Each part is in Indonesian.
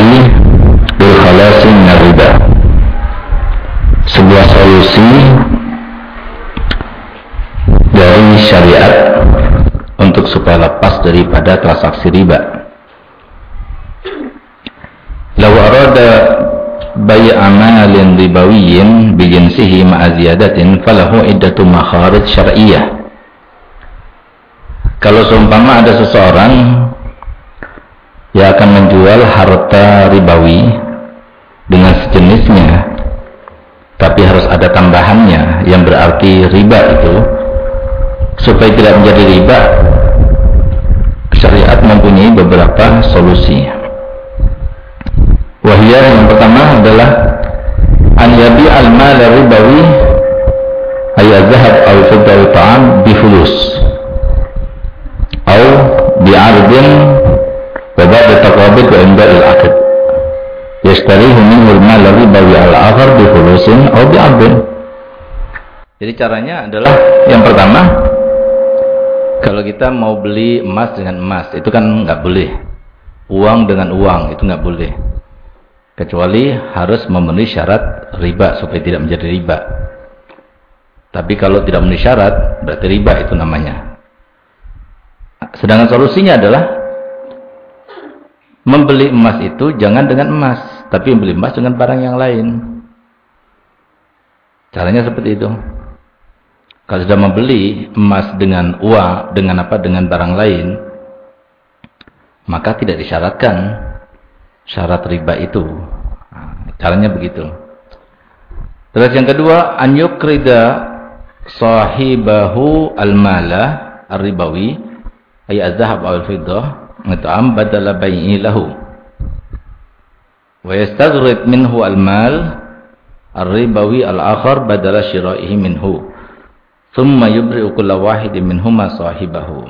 al-bayi bil riba sebuah solusi dari syariat untuk supaya lepas daripada transaksi riba. Law arada bayi amalin ribawiyin bi jinsihi ma'a ziyadatin falahu iddatu makharij syar'iyyah. Kalau seumpama ada seseorang yang akan menjual harta ribawi dengan sejenisnya tapi harus ada tambahannya yang berarti riba itu supaya tidak menjadi riba syariat mempunyai beberapa solusi. Wahya yang pertama adalah an yabi al mal ribawi ayat zahab atau fiddah ta'am bi fulus atau yashtarihu minhu al mal ribawi al akhar bi fulusin atau bi ardin jadi caranya adalah yang pertama kalau kita mau beli emas dengan emas, itu kan nggak boleh. Uang dengan uang, itu nggak boleh. Kecuali harus memenuhi syarat riba, supaya tidak menjadi riba. Tapi kalau tidak memenuhi syarat, berarti riba itu namanya. Sedangkan solusinya adalah, membeli emas itu jangan dengan emas, tapi membeli emas dengan barang yang lain. Caranya seperti itu. Kalau sudah membeli emas dengan uang, dengan apa? Dengan barang lain, maka tidak disyaratkan syarat riba itu. Nah, caranya begitu. Terus yang kedua, an yukrida sahibahu al-mala ar-ribawi ay az-zahab aw al-fiddah ngataam badala bai'i lahu. Wa yastaghrid minhu al-mal ar-ribawi al-akhar badala syira'ihi minhu. Thumma yubri'u kulla wahidin minhuma sahibahu.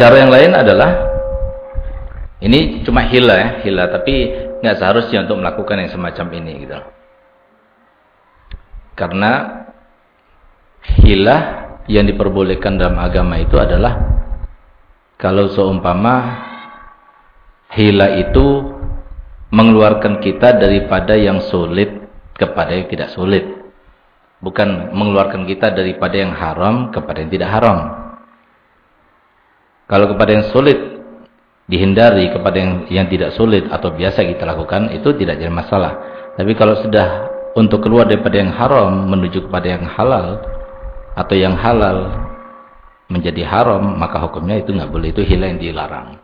Cara yang lain adalah ini cuma hila ya, hila tapi nggak seharusnya untuk melakukan yang semacam ini gitu. Karena hila yang diperbolehkan dalam agama itu adalah kalau seumpama hila itu mengeluarkan kita daripada yang sulit kepada yang tidak sulit. Bukan mengeluarkan kita daripada yang haram kepada yang tidak haram. Kalau kepada yang sulit dihindari kepada yang yang tidak sulit atau biasa kita lakukan itu tidak jadi masalah. Tapi kalau sudah untuk keluar daripada yang haram menuju kepada yang halal atau yang halal menjadi haram maka hukumnya itu nggak boleh. Itu hilang dilarang.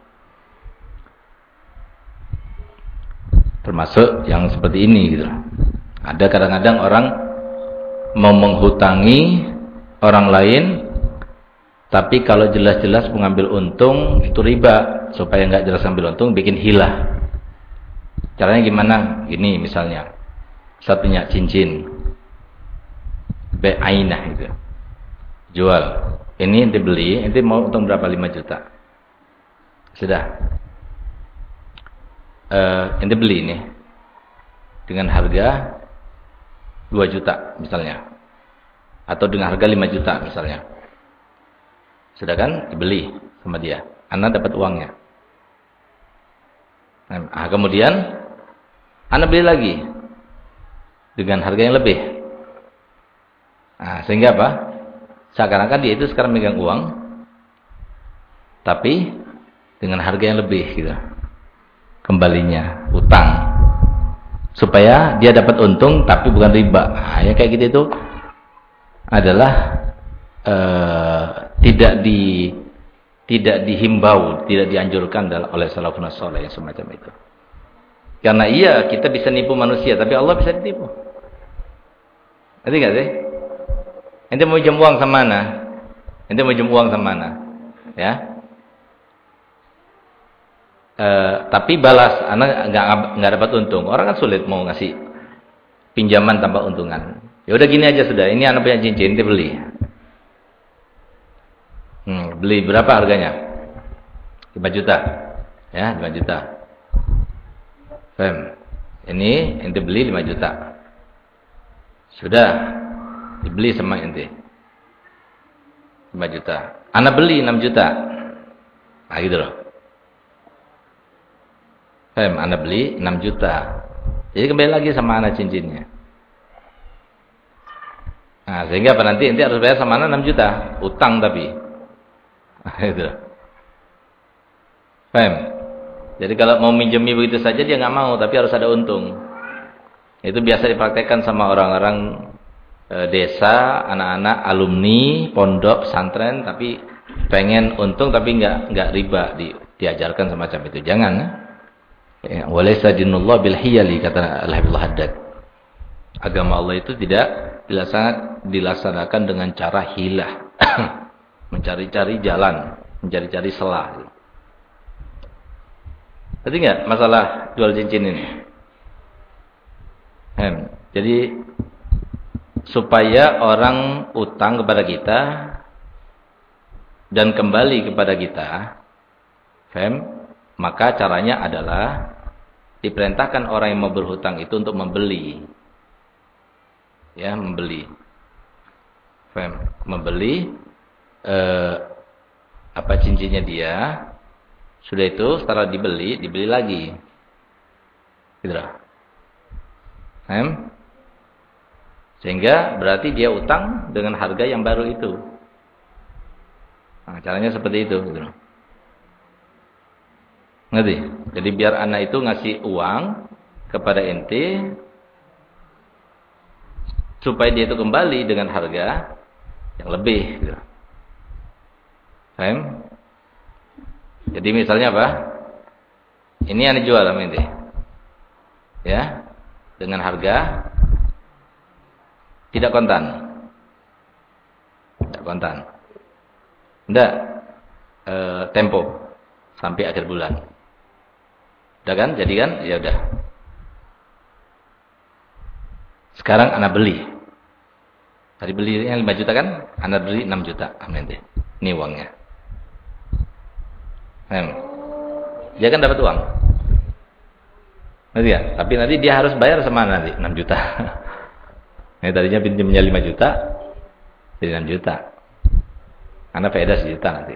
Termasuk yang seperti ini gitu. Ada kadang-kadang orang mau menghutangi orang lain tapi kalau jelas-jelas mengambil untung itu riba. Supaya nggak jelas ambil untung bikin hilah. Caranya gimana? Gini misalnya. Satunya cincin. Be'ainah itu jual ini ente beli ente mau untung berapa 5 juta sudah uh, ente beli ini dengan harga 2 juta misalnya. Atau dengan harga 5 juta misalnya. Sudah kan dibeli sama dia. Anda dapat uangnya. Nah, kemudian Anda beli lagi dengan harga yang lebih. Nah, sehingga apa? Seakan-akan dia itu sekarang megang uang tapi dengan harga yang lebih gitu. Kembalinya, utang supaya dia dapat untung tapi bukan riba. Nah, ya kayak gitu itu adalah uh, tidak di tidak dihimbau, tidak dianjurkan oleh salafun saleh yang semacam itu. Karena iya kita bisa nipu manusia, tapi Allah bisa ditipu. Ngerti nggak sih? Ente mau jam uang sama mana? Ente mau jam uang sama mana? Ya, Uh, tapi balas anak nggak nggak dapat untung. Orang kan sulit mau ngasih pinjaman tanpa untungan. Ya udah gini aja sudah ini anak punya cincin dia beli. Hmm, beli berapa harganya? 5 juta. Ya 5 juta. Fem. ini ente beli 5 juta. Sudah dibeli sama ente 5 juta anak beli 6 juta nah gitu loh Fem, Anda beli 6 juta. Jadi kembali lagi sama anak cincinnya. Nah, sehingga apa nanti ente harus bayar sama anak 6 juta, utang tapi. itu. Paham? Jadi kalau mau minjemi begitu saja dia nggak mau, tapi harus ada untung. Itu biasa dipraktekkan sama orang-orang e, desa, anak-anak alumni pondok pesantren tapi pengen untung tapi nggak nggak riba di, diajarkan semacam itu. Jangan. Ya, walaysa dinullah bil hiyali kata Haddad. Agama Allah itu tidak dilaksanakan, dilaksanakan dengan cara hilah. Mencari-cari jalan, mencari-cari selah. Tadi nggak masalah jual cincin ini? Hem. Jadi supaya orang utang kepada kita dan kembali kepada kita, hem, maka caranya adalah diperintahkan orang yang mau berhutang itu untuk membeli. Ya, membeli. Fem, membeli eh, apa cincinnya dia. Sudah itu setelah dibeli, dibeli lagi. Gitu Hem? Sehingga berarti dia utang dengan harga yang baru itu. Nah, caranya seperti itu. Gitu. Ngerti? Jadi biar anak itu ngasih uang kepada ente supaya dia itu kembali dengan harga yang lebih. Gitu. Hem? Jadi misalnya apa? Ini yang dijual sama ente. Ya, dengan harga tidak kontan. Tidak kontan. Tidak e, tempo sampai akhir bulan. Udah kan? Jadi kan? Ya udah. Sekarang anak beli. Tadi beli yang 5 juta kan? Anak beli 6 juta. Amin deh. Ini uangnya. Hmm. Dia kan dapat uang. Nanti ya, tapi nanti dia harus bayar sama nanti 6 juta. Ini tadinya pinjamnya 5 juta, jadi 6 juta. Karena faedah sejuta nanti.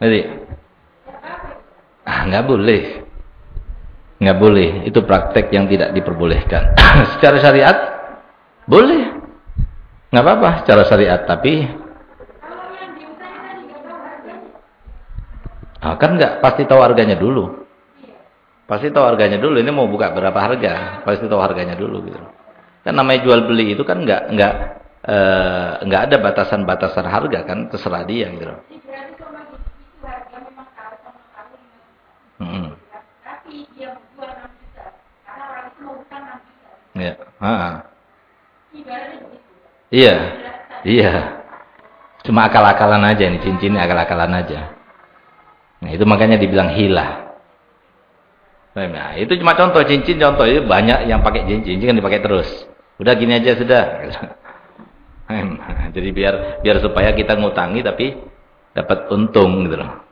Nanti, ah nggak boleh, nggak boleh. Itu praktek yang tidak diperbolehkan. secara syariat boleh, nggak apa-apa secara syariat, tapi ah, kan nggak pasti tahu harganya dulu. Pasti tahu harganya dulu. Ini mau buka berapa harga? Pasti tahu harganya dulu gitu. Kan namanya jual beli itu kan enggak enggak eh, enggak ada batasan-batasan harga kan, terserah dia gitu. Hmm. Ya. Iya. Iya. Cuma akal-akalan aja ini cincinnya akal-akalan aja. Nah, itu makanya dibilang hilah. Nah, itu cuma contoh cincin contoh itu banyak yang pakai cincin, cincin kan dipakai terus. Udah gini aja sudah. Jadi biar biar supaya kita ngutangi tapi dapat untung gitu loh.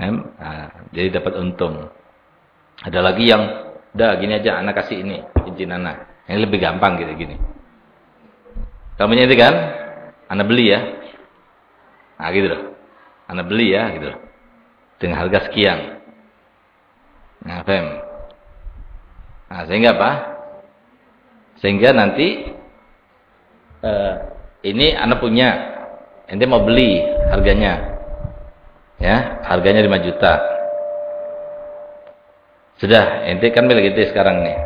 Nah, jadi dapat untung. Ada lagi yang udah gini aja anak kasih ini cincin anak. Ini lebih gampang gitu gini. Kamu itu kan anak beli ya. Nah gitu loh. Anak beli ya gitu loh. Dengan harga sekian. Nah, fem. Nah, sehingga apa? Sehingga nanti uh, ini anak punya, ente mau beli harganya. Ya, harganya 5 juta. Sudah, ente kan milik ente sekarang nih.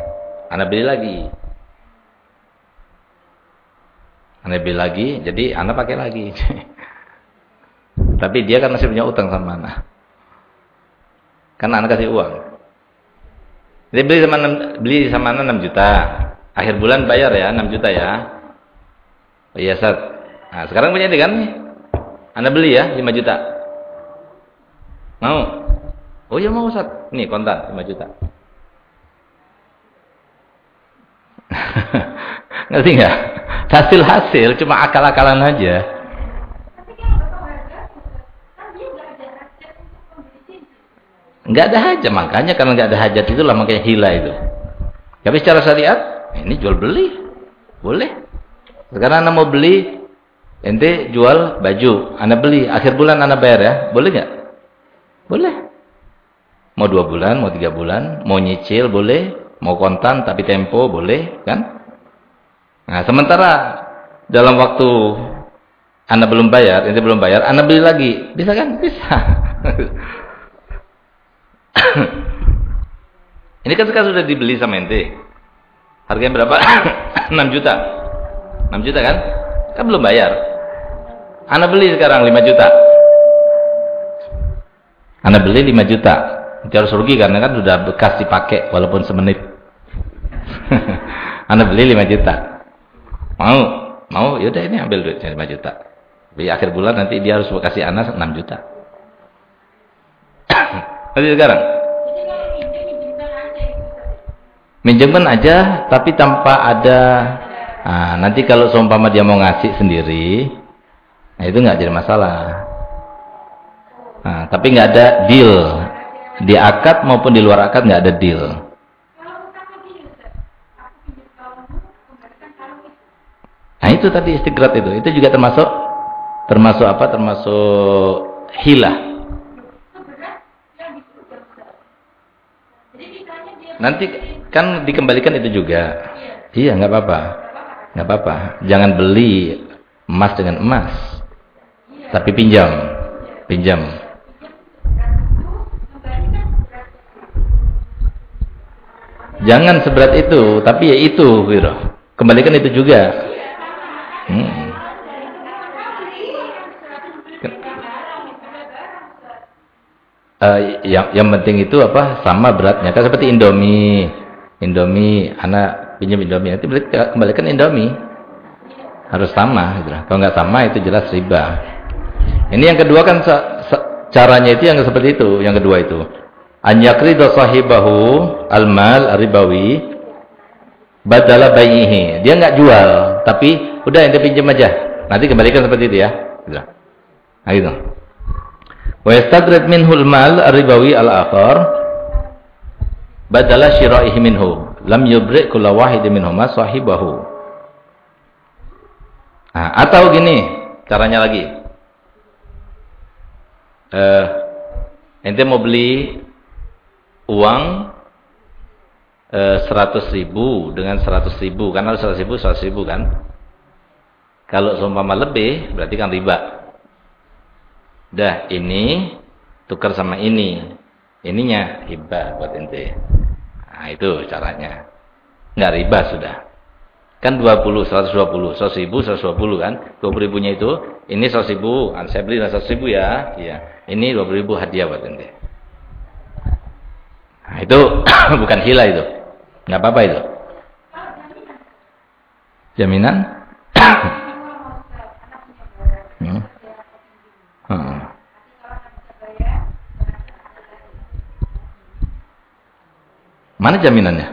Anak beli lagi. Anak beli lagi, jadi anak pakai lagi. Tapi dia kan masih punya utang sama anak. Karena anak kasih uang. Jadi beli sama beli sama anak 6 juta. Akhir bulan bayar ya 6 juta ya. Oh iya, Sat. Nah, sekarang punya kan Anda beli ya 5 juta. Mau? Oh iya mau, Sat. Nih kontan 5 juta. Ngerti enggak? Hasil-hasil cuma akal-akalan aja. Enggak ada hajat, makanya karena enggak ada hajat itulah makanya hila itu. Tapi secara syariat, ini jual beli. Boleh. Sekarang anak mau beli, ente jual baju, anak beli, akhir bulan anak bayar ya. Boleh enggak? Boleh. Mau dua bulan, mau tiga bulan, mau nyicil boleh, mau kontan tapi tempo boleh, kan? Nah, sementara dalam waktu Anda belum bayar, ini belum bayar, Anda beli lagi. Bisa kan? Bisa. ini kan sekarang sudah dibeli sama ente. Harganya berapa? 6 juta. 6 juta kan? Kan belum bayar. Anda beli sekarang 5 juta. Anda beli 5 juta. Itu harus rugi karena kan sudah bekas dipakai walaupun semenit. Anda beli 5 juta. Mau? Mau? Yaudah ini ambil duitnya 5 juta. Di akhir bulan nanti dia harus kasih Anda 6 juta. Nanti sekarang. Minjemen aja tapi tanpa ada nah, nanti kalau seumpama dia mau ngasih sendiri nah itu nggak jadi masalah. Nah, tapi nggak ada deal di akad maupun di luar akad nggak ada deal. Nah itu tadi istigrat itu, itu juga termasuk termasuk apa? Termasuk hilah. Nanti kan dikembalikan itu juga. Iya, nggak apa-apa. Nggak apa-apa. Jangan beli emas dengan emas. Tapi pinjam. Pinjam. Jangan seberat itu, tapi ya itu, gitu. Kembalikan itu juga. Hmm. Uh, yang yang penting itu apa? Sama beratnya. Kan seperti Indomie. Indomie anak pinjam Indomie. Nanti kembalikan Indomie. Harus sama gitu. kalau nggak sama itu jelas riba. Ini yang kedua kan caranya itu yang seperti itu. Yang kedua itu. An yakridu sahibahu almal ribawi badala bayihi. Dia nggak jual tapi udah ente pinjam aja. Nanti kembalikan seperti itu ya. Gitu. nah gitu Wa yastagrid minhul mal ribawi al-akhar badala syira'ihi minhu. Lam yubri' kulla wahid minhuma sahibahu. Nah, atau gini, caranya lagi. Eh, ente mau beli uang eh, 100 ribu dengan 100 ribu. Harus 100 ribu, 100 ribu kan. Kalau seumpama lebih, berarti kan riba. Dah ini tukar sama ini. Ininya hibah buat ente. Nah, itu caranya. Enggak riba sudah. Kan 20, 120, 100 ribu, 120 kan. 20 ribunya itu, ini 100 ribu, ah, saya beli 100 ribu ya. Iya. Ini 20 ribu hadiah buat ente. Nah, itu bukan hila itu. Enggak apa-apa itu. Jaminan? hmm. Mana jaminannya?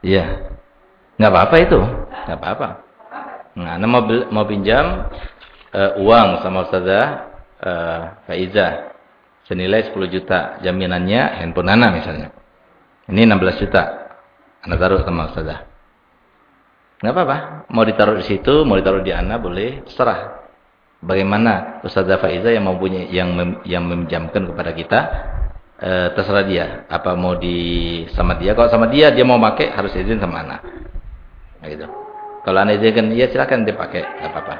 Iya. Nggak apa-apa itu. Nggak apa-apa. Nah, anda mau, mau pinjam uh, uang sama Ustazah uh, Faiza senilai 10 juta. Jaminannya handphone Nana misalnya. Ini 16 juta. Anda taruh sama Ustazah. Nggak apa-apa. Mau ditaruh di situ, mau ditaruh di Ana boleh, serah. Bagaimana Ustazah Faiza yang mempunyai yang mem, yang meminjamkan kepada kita e, terserah dia. Apa mau di sama dia? Kalau sama dia dia mau pakai harus izin sama Ana. Nah, gitu. Kalau Ana izinkan, ya silakan dipakai, nggak apa-apa.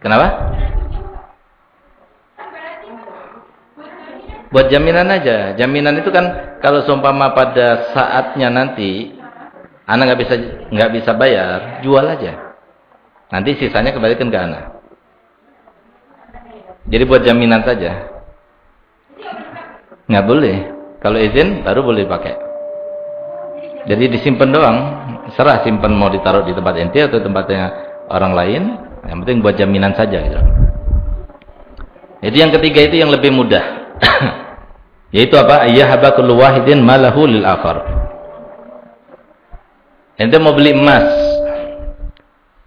Kenapa? Buat jaminan aja. Jaminan itu kan kalau seumpama pada saatnya nanti anak nggak bisa nggak bisa bayar, jual aja. Nanti sisanya kembalikan ke anak. Jadi buat jaminan saja. Nggak boleh. Kalau izin baru boleh pakai. Jadi disimpan doang. Serah simpan mau ditaruh di tempat ente atau tempatnya orang lain. Yang penting buat jaminan saja gitu. Jadi yang ketiga itu yang lebih mudah. Yaitu apa? Ayyahaba kullu wahidin malahu lil akhar. Ente mau beli emas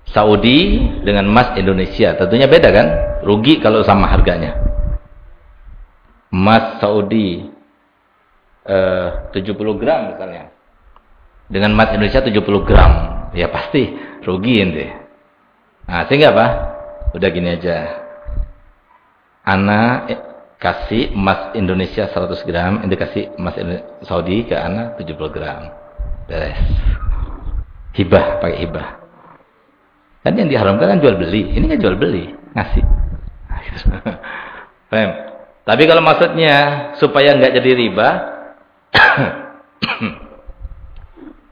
Saudi dengan emas Indonesia, tentunya beda kan? Rugi kalau sama harganya. Emas Saudi eh, 70 gram misalnya. Dengan emas Indonesia 70 gram. Ya pasti rugi ente. Nah, sehingga apa? Udah gini aja. Ana kasih emas Indonesia 100 gram, ente kasih emas Saudi ke anak 70 gram. Beres. Hibah, pakai hibah. Kan yang diharamkan kan jual beli. Ini kan jual beli, ngasih. Paham? Tapi kalau maksudnya supaya nggak jadi riba,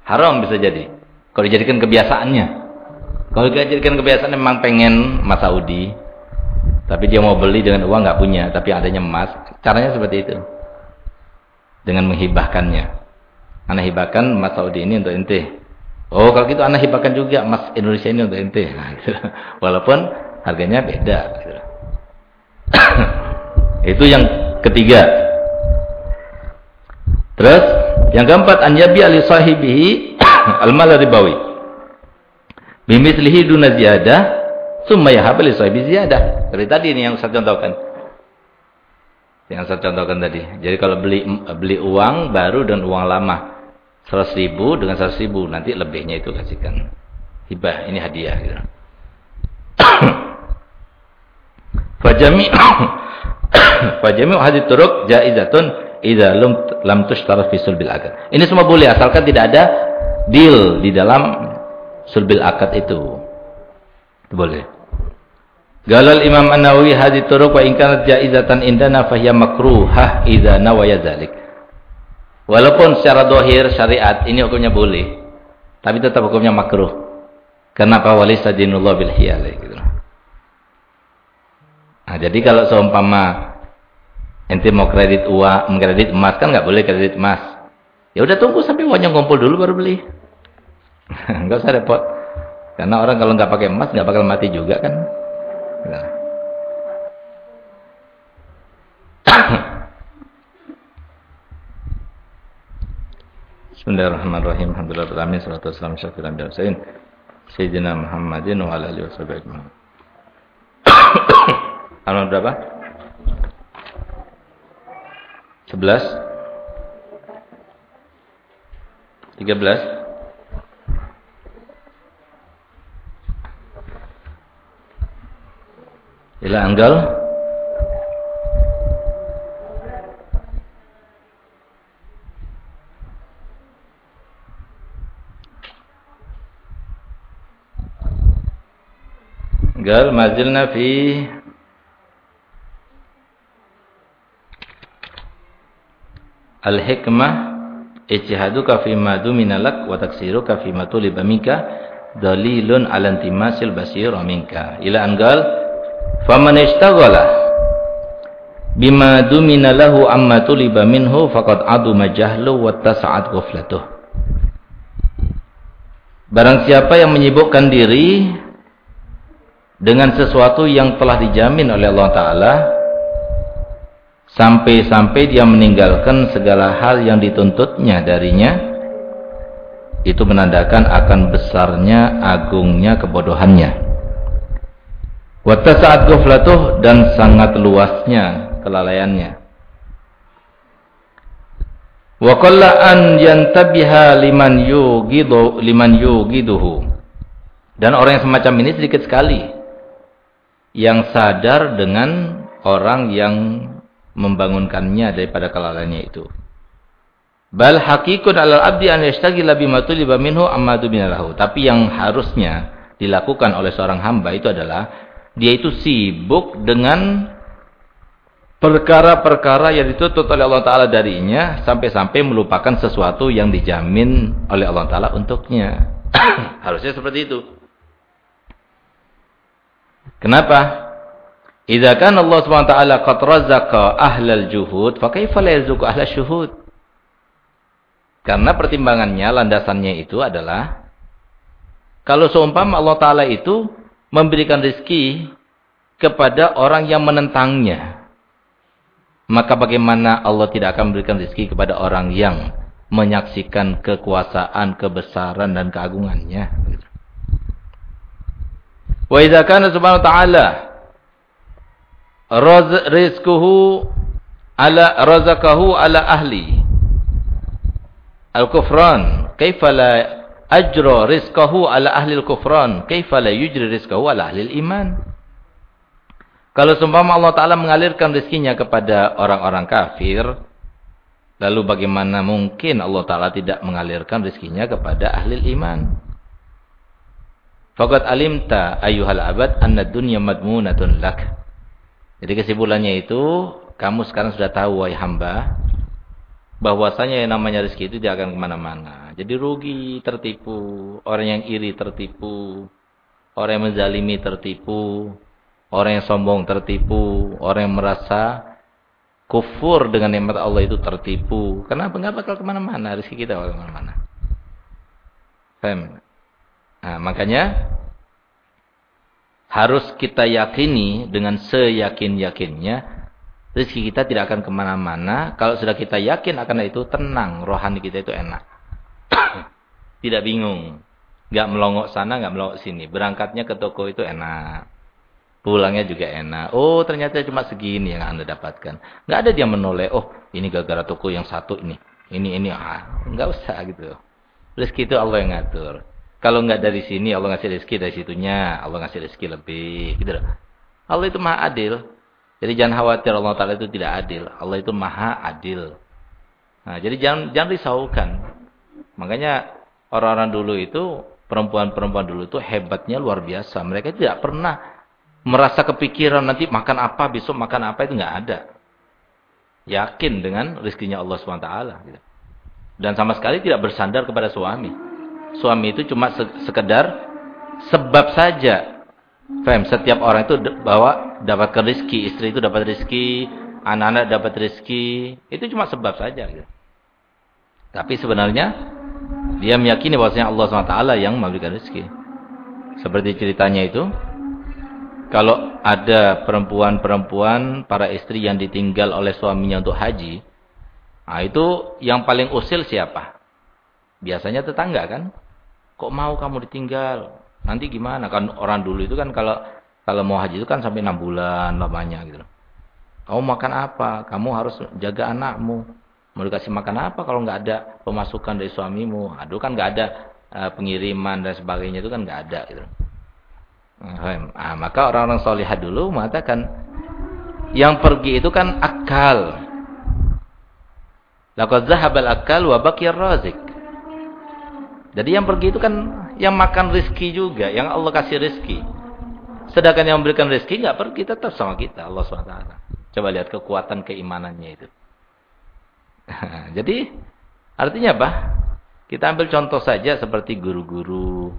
haram bisa jadi. Kalau dijadikan kebiasaannya. Kalau dijadikan kebiasaan memang pengen emas Saudi, tapi dia mau beli dengan uang nggak punya, tapi adanya emas, caranya seperti itu. Dengan menghibahkannya. Anak hibahkan emas Saudi ini untuk ente. Oh, kalau gitu anak hibahkan juga emas Indonesia ini untuk ente. Nah, gitu. Walaupun harganya beda. Gitu. itu yang ketiga. Terus yang keempat an yabi ali sahibihi al-mal ribawi. Bimithlihi duna ziyadah summa yahab li sahibi ziyadah. Seperti tadi ini yang saya contohkan. Yang saya contohkan tadi. Jadi kalau beli beli uang baru dan uang lama 100 ribu dengan 100 ribu nanti lebihnya itu kasihkan hibah ini hadiah gitu. Fajami Fajami hadis turuk jaizatun idza lam lam tushtara fi sulbil akad. Ini semua boleh asalkan tidak ada deal di dalam sulbil akad itu. Boleh. Galal Imam An-Nawawi hadis turuq wa in kanat jaizatan indana fahiya makruhah idza nawaya dzalik. Walaupun secara dohir syariat ini hukumnya boleh, tapi tetap hukumnya makruh. Kenapa walisa dinullah bil hiyal gitu. Nah, jadi kalau seumpama Ente mau kredit uang, kredit emas kan nggak boleh kredit emas. Ya udah tunggu sampai uangnya ngumpul dulu baru beli. Enggak usah repot. Karena orang kalau nggak pakai emas nggak bakal mati juga kan. Nah. Bismillahirrahmanirrahim. Alhamdulillah alamin salatu wassalamu ala Sayyidina Muhammadin wa ala alihi wasallam. Halaman berapa? 11 13 Ila anggal Gal mazilna fi Al-hikmah ijtihaduka fi ma duminalak wa taksiruka fi ma tuliba minka dalilun ala intimasil basira minka. Ila angal faman ishtaghala bima dumina lahu amma tuliba minhu faqad aduma jahlu wa tasa'at ghaflatuh. Barang siapa yang menyibukkan diri dengan sesuatu yang telah dijamin oleh Allah Ta'ala sampai-sampai dia meninggalkan segala hal yang dituntutnya darinya itu menandakan akan besarnya agungnya kebodohannya. Wata saat guflatuh dan sangat luasnya kelalaiannya. Wa qalla an liman yugidu liman dan orang yang semacam ini sedikit sekali yang sadar dengan orang yang membangunkannya daripada kelalaiannya itu. Bal hakikun alal abdi an yashtagila bima tuliba minhu amadu binalahu. Tapi yang harusnya dilakukan oleh seorang hamba itu adalah dia itu sibuk dengan perkara-perkara yang dituntut oleh Allah Ta'ala darinya sampai-sampai melupakan sesuatu yang dijamin oleh Allah Ta'ala untuknya. harusnya seperti itu. Kenapa? Idza kana Allah Subhanahu wa taala qad razzaqa ahlal juhud, fa kaifa la yarzuqu ahlal syuhud? Karena pertimbangannya, landasannya itu adalah kalau seumpama Allah taala itu memberikan rezeki kepada orang yang menentangnya, maka bagaimana Allah tidak akan memberikan rezeki kepada orang yang menyaksikan kekuasaan, kebesaran dan keagungannya? Wa idza kana subhanahu wa ta'ala rizquhu ala razaqahu ala ahli. Al-kufran kaifa la ajra rizqahu ala ahli al-kufran? Kaifa la yujri rizqahu ala ahli al-iman? Kalau seumpama Allah Ta'ala mengalirkan rezekinya kepada orang-orang kafir, lalu bagaimana mungkin Allah Ta'ala tidak mengalirkan rezekinya kepada ahli iman? Fakat alimta ayuhal abad anna dunya madmunatun lak. Jadi kesimpulannya itu, kamu sekarang sudah tahu wahai hamba, bahwasanya yang namanya rezeki itu tidak akan ke mana-mana. Jadi rugi, tertipu, orang yang iri tertipu, orang yang menzalimi tertipu, orang yang sombong tertipu, orang yang merasa kufur dengan nikmat Allah itu tertipu. Kenapa? Enggak bakal ke mana-mana, rezeki kita bakal ke mana-mana. Paham? Nah, makanya harus kita yakini dengan seyakin-yakinnya rezeki kita tidak akan ke mana-mana. Kalau sudah kita yakin akan itu tenang, rohani kita itu enak. tidak bingung. Gak melongok sana, gak melongok sini. Berangkatnya ke toko itu enak. Pulangnya juga enak. Oh ternyata cuma segini yang anda dapatkan. Gak ada dia menoleh. Oh ini gara-gara toko yang satu ini. Ini, ini. Ah, gak usah gitu. Rezeki itu Allah yang ngatur. Kalau nggak dari sini Allah ngasih rezeki dari situnya, Allah ngasih rezeki lebih, gitu Allah itu maha adil. Jadi jangan khawatir Allah Taala itu tidak adil. Allah itu maha adil. Nah, jadi jangan jangan risaukan. Makanya orang-orang dulu itu perempuan-perempuan dulu itu hebatnya luar biasa. Mereka tidak pernah merasa kepikiran nanti makan apa, besok makan apa itu nggak ada. Yakin dengan rezekinya Allah SWT. Gitu. Dan sama sekali tidak bersandar kepada suami suami itu cuma sekedar sebab saja. Faham? Setiap orang itu bawa dapat rezeki, istri itu dapat rezeki, anak-anak dapat rezeki, itu cuma sebab saja gitu. Tapi sebenarnya dia meyakini bahwasanya Allah SWT yang memberikan rezeki. Seperti ceritanya itu, kalau ada perempuan-perempuan para istri yang ditinggal oleh suaminya untuk haji, nah itu yang paling usil siapa? Biasanya tetangga kan? Kok mau kamu ditinggal? Nanti gimana? Kan orang dulu itu kan kalau kalau mau haji itu kan sampai enam bulan lamanya gitu. Kamu makan apa? Kamu harus jaga anakmu. Mau dikasih makan apa kalau nggak ada pemasukan dari suamimu? Aduh kan nggak ada uh, pengiriman dan sebagainya itu kan nggak ada gitu. Nah, maka orang-orang solihah dulu mengatakan yang pergi itu kan akal. Laqad zahabal akal wa baqiyar razik. Jadi yang pergi itu kan yang makan rizki juga, yang Allah kasih rizki. Sedangkan yang memberikan rizki nggak pergi tetap sama kita Allah SWT. Coba lihat kekuatan keimanannya itu. Jadi artinya apa? Kita ambil contoh saja seperti guru-guru,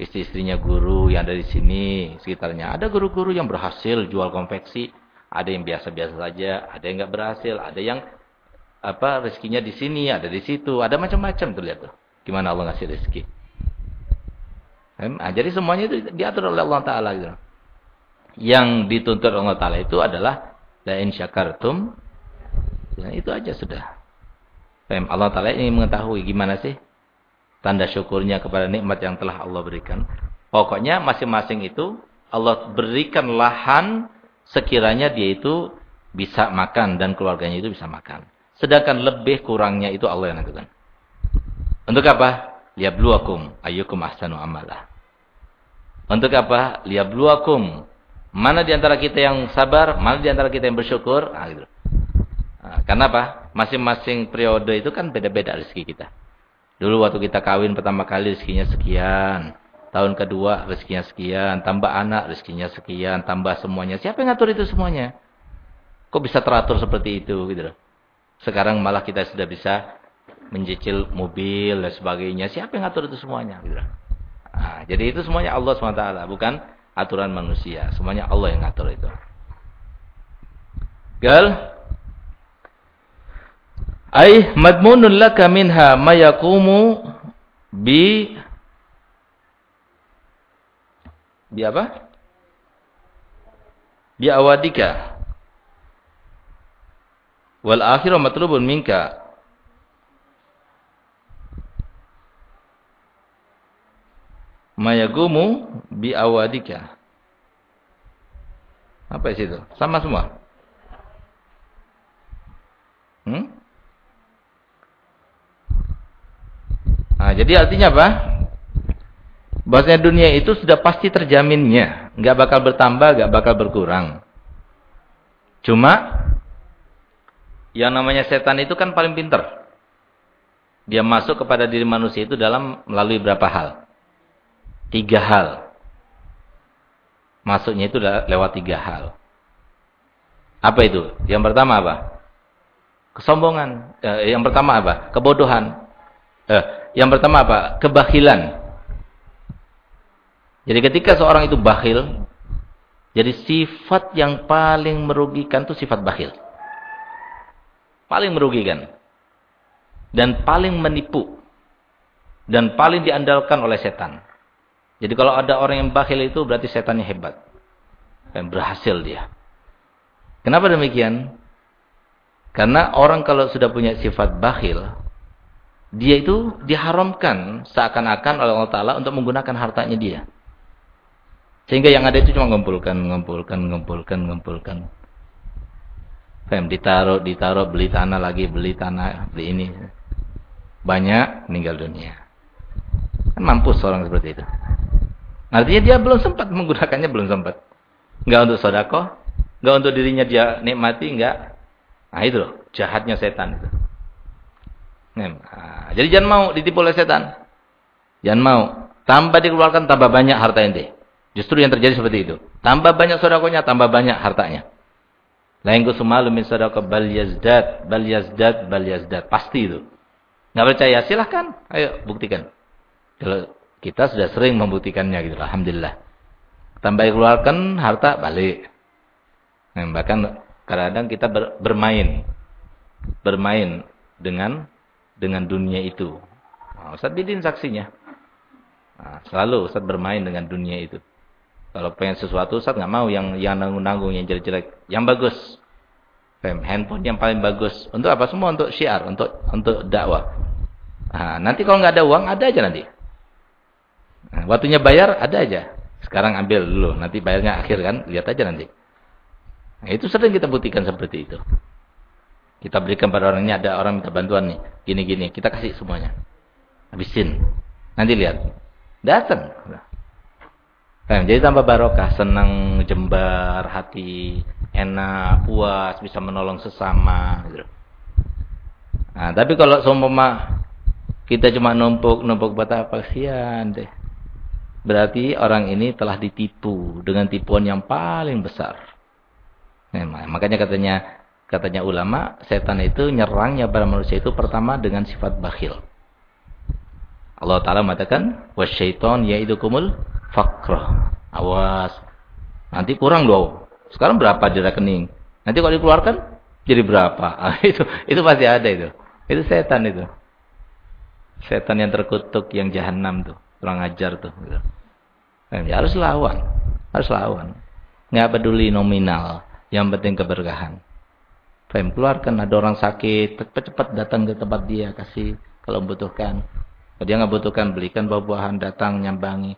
istri-istrinya guru yang dari sini sekitarnya. Ada guru-guru yang berhasil jual konveksi, ada yang biasa-biasa saja, ada yang nggak berhasil, ada yang apa rezekinya di sini, ada di situ, ada macam-macam tuh lihat tuh. Gimana Allah ngasih rezeki. Nah, jadi semuanya itu diatur oleh Allah Ta'ala. Gitu. Yang dituntut Allah Ta'ala itu adalah la in syakartum. Ya, itu aja sudah. Allah Ta'ala ini mengetahui gimana sih tanda syukurnya kepada nikmat yang telah Allah berikan. Pokoknya masing-masing itu Allah berikan lahan sekiranya dia itu bisa makan dan keluarganya itu bisa makan. Sedangkan lebih kurangnya itu Allah yang menentukan. Untuk apa? Liyabluwakum ayyukum ahsanu amala. Untuk apa? Liyabluwakum. Mana di antara kita yang sabar, mana di antara kita yang bersyukur? Nah, gitu. Nah, karena apa? Masing-masing periode itu kan beda-beda rezeki kita. Dulu waktu kita kawin pertama kali rezekinya sekian. Tahun kedua rezekinya sekian. Tambah anak rezekinya sekian. Tambah semuanya. Siapa yang ngatur itu semuanya? Kok bisa teratur seperti itu? Gitu Sekarang malah kita sudah bisa mencicil mobil dan sebagainya. Siapa yang ngatur itu semuanya? Gitu. Nah, jadi itu semuanya Allah SWT, bukan aturan manusia. Semuanya Allah yang ngatur itu. Gal Ay madmunun laka minha ma yaqumu bi bi apa? Bi awadika. Wal akhiru matlubun minka mayagumu bi awadika. Apa itu? Sama semua. Hmm? Nah, jadi artinya apa? Bahasanya dunia itu sudah pasti terjaminnya. Nggak bakal bertambah, nggak bakal berkurang. Cuma yang namanya setan itu kan paling pintar. Dia masuk kepada diri manusia itu dalam melalui berapa hal? Tiga hal. Masuknya itu lewat tiga hal. Apa itu? Yang pertama apa? Kesombongan. Eh, yang pertama apa? Kebodohan. Eh, yang pertama apa? Kebakilan. Jadi ketika seorang itu bakhil, jadi sifat yang paling merugikan itu sifat bakhil. Paling merugikan. Dan paling menipu. Dan paling diandalkan oleh setan. Jadi kalau ada orang yang bakhil itu berarti setannya hebat. Dan berhasil dia. Kenapa demikian? Karena orang kalau sudah punya sifat bakhil, dia itu diharamkan seakan-akan oleh Allah Ta'ala untuk menggunakan hartanya dia. Sehingga yang ada itu cuma ngumpulkan, ngumpulkan, ngumpulkan, ngumpulkan. Fem ditaruh, ditaruh, beli tanah lagi, beli tanah, beli ini. Banyak meninggal dunia. Kan mampus orang seperti itu. Artinya dia belum sempat menggunakannya, belum sempat. Enggak untuk sodako, enggak untuk dirinya dia nikmati, enggak. Nah itu loh, jahatnya setan itu. Nah, jadi jangan mau ditipu oleh setan. Jangan mau. Tambah dikeluarkan, tambah banyak harta ente. Justru yang terjadi seperti itu. Tambah banyak sodakonya, tambah banyak hartanya. Lain kusumalu min sadaqah bal yazdad, bal yazdad, bal yazdad. Pasti itu. Nggak percaya? Silahkan. Ayo buktikan. Kalau kita sudah sering membuktikannya gitu. Alhamdulillah. Tambah keluarkan harta balik. Nah, bahkan kadang-kadang kita ber, bermain. Bermain dengan dengan dunia itu. Nah, Ustaz Bidin saksinya. Nah, selalu Ustaz bermain dengan dunia itu. Kalau pengen sesuatu Ustaz nggak mau yang yang nanggung-nanggung yang jelek-jelek, yang bagus. Handphone yang paling bagus. Untuk apa semua? Untuk syiar, untuk untuk dakwah. Nah, nanti kalau nggak ada uang ada aja nanti. Nah, waktunya bayar ada aja. Sekarang ambil dulu, nanti bayarnya akhir kan, lihat aja nanti. Nah, itu sering kita buktikan seperti itu. Kita berikan pada orang ini ada orang minta bantuan nih, gini-gini, kita kasih semuanya. Habisin. Nanti lihat. Datang. Nah, jadi tambah barokah, senang, jembar, hati, enak, puas, bisa menolong sesama. Gitu. Nah, tapi kalau seumpama kita cuma numpuk-numpuk buat apa? Kasihan deh. Berarti orang ini telah ditipu dengan tipuan yang paling besar. Nah, makanya katanya katanya ulama, setan itu nyerangnya pada manusia itu pertama dengan sifat bakhil. Allah Ta'ala mengatakan, wasyaiton yaidukumul fakrah. Awas. Nanti kurang loh. Sekarang berapa di rekening? Nanti kalau dikeluarkan jadi berapa? Ah, itu itu pasti ada itu. Itu setan itu. Setan yang terkutuk yang jahanam tuh. Kurang ajar tuh. Gitu. Ya, harus lawan. Harus lawan. Nggak peduli nominal. Yang penting keberkahan. Fem, keluarkan ada orang sakit, cepat-cepat datang ke tempat dia, kasih kalau membutuhkan. Kalau dia nggak butuhkan, belikan buah-buahan, datang nyambangi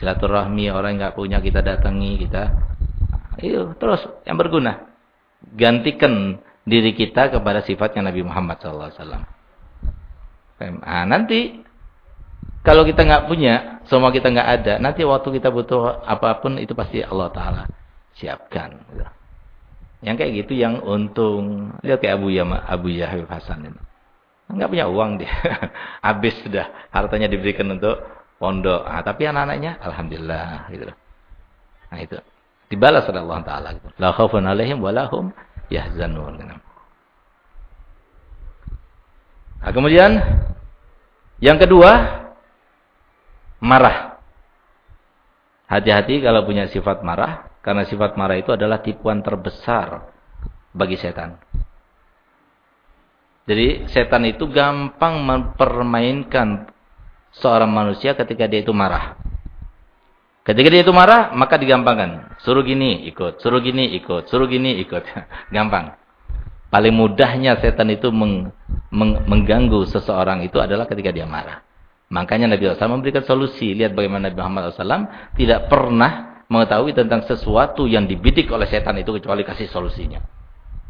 silaturahmi orang nggak punya kita datangi kita ayo terus yang berguna gantikan diri kita kepada sifatnya Nabi Muhammad SAW nah, nanti kalau kita nggak punya semua kita nggak ada nanti waktu kita butuh apa pun itu pasti Allah Taala siapkan yang kayak gitu yang untung lihat kayak Abu Yama Abu Yahya Hasan itu nggak punya uang dia habis sudah hartanya diberikan untuk pondok. Nah, tapi anak-anaknya alhamdulillah gitu Nah, itu dibalas oleh Allah taala gitu. La khaufun 'alaihim wa lahum yahzanun. Gitu. Nah, kemudian yang kedua marah. Hati-hati kalau punya sifat marah karena sifat marah itu adalah tipuan terbesar bagi setan. Jadi setan itu gampang mempermainkan seorang manusia ketika dia itu marah. Ketika dia itu marah, maka digampangkan. Suruh gini, ikut. Suruh gini, ikut. Suruh gini, ikut. Gampang. Paling mudahnya setan itu meng, meng, mengganggu seseorang itu adalah ketika dia marah. Makanya Nabi SAW memberikan solusi. Lihat bagaimana Nabi Muhammad SAW tidak pernah mengetahui tentang sesuatu yang dibidik oleh setan itu kecuali kasih solusinya.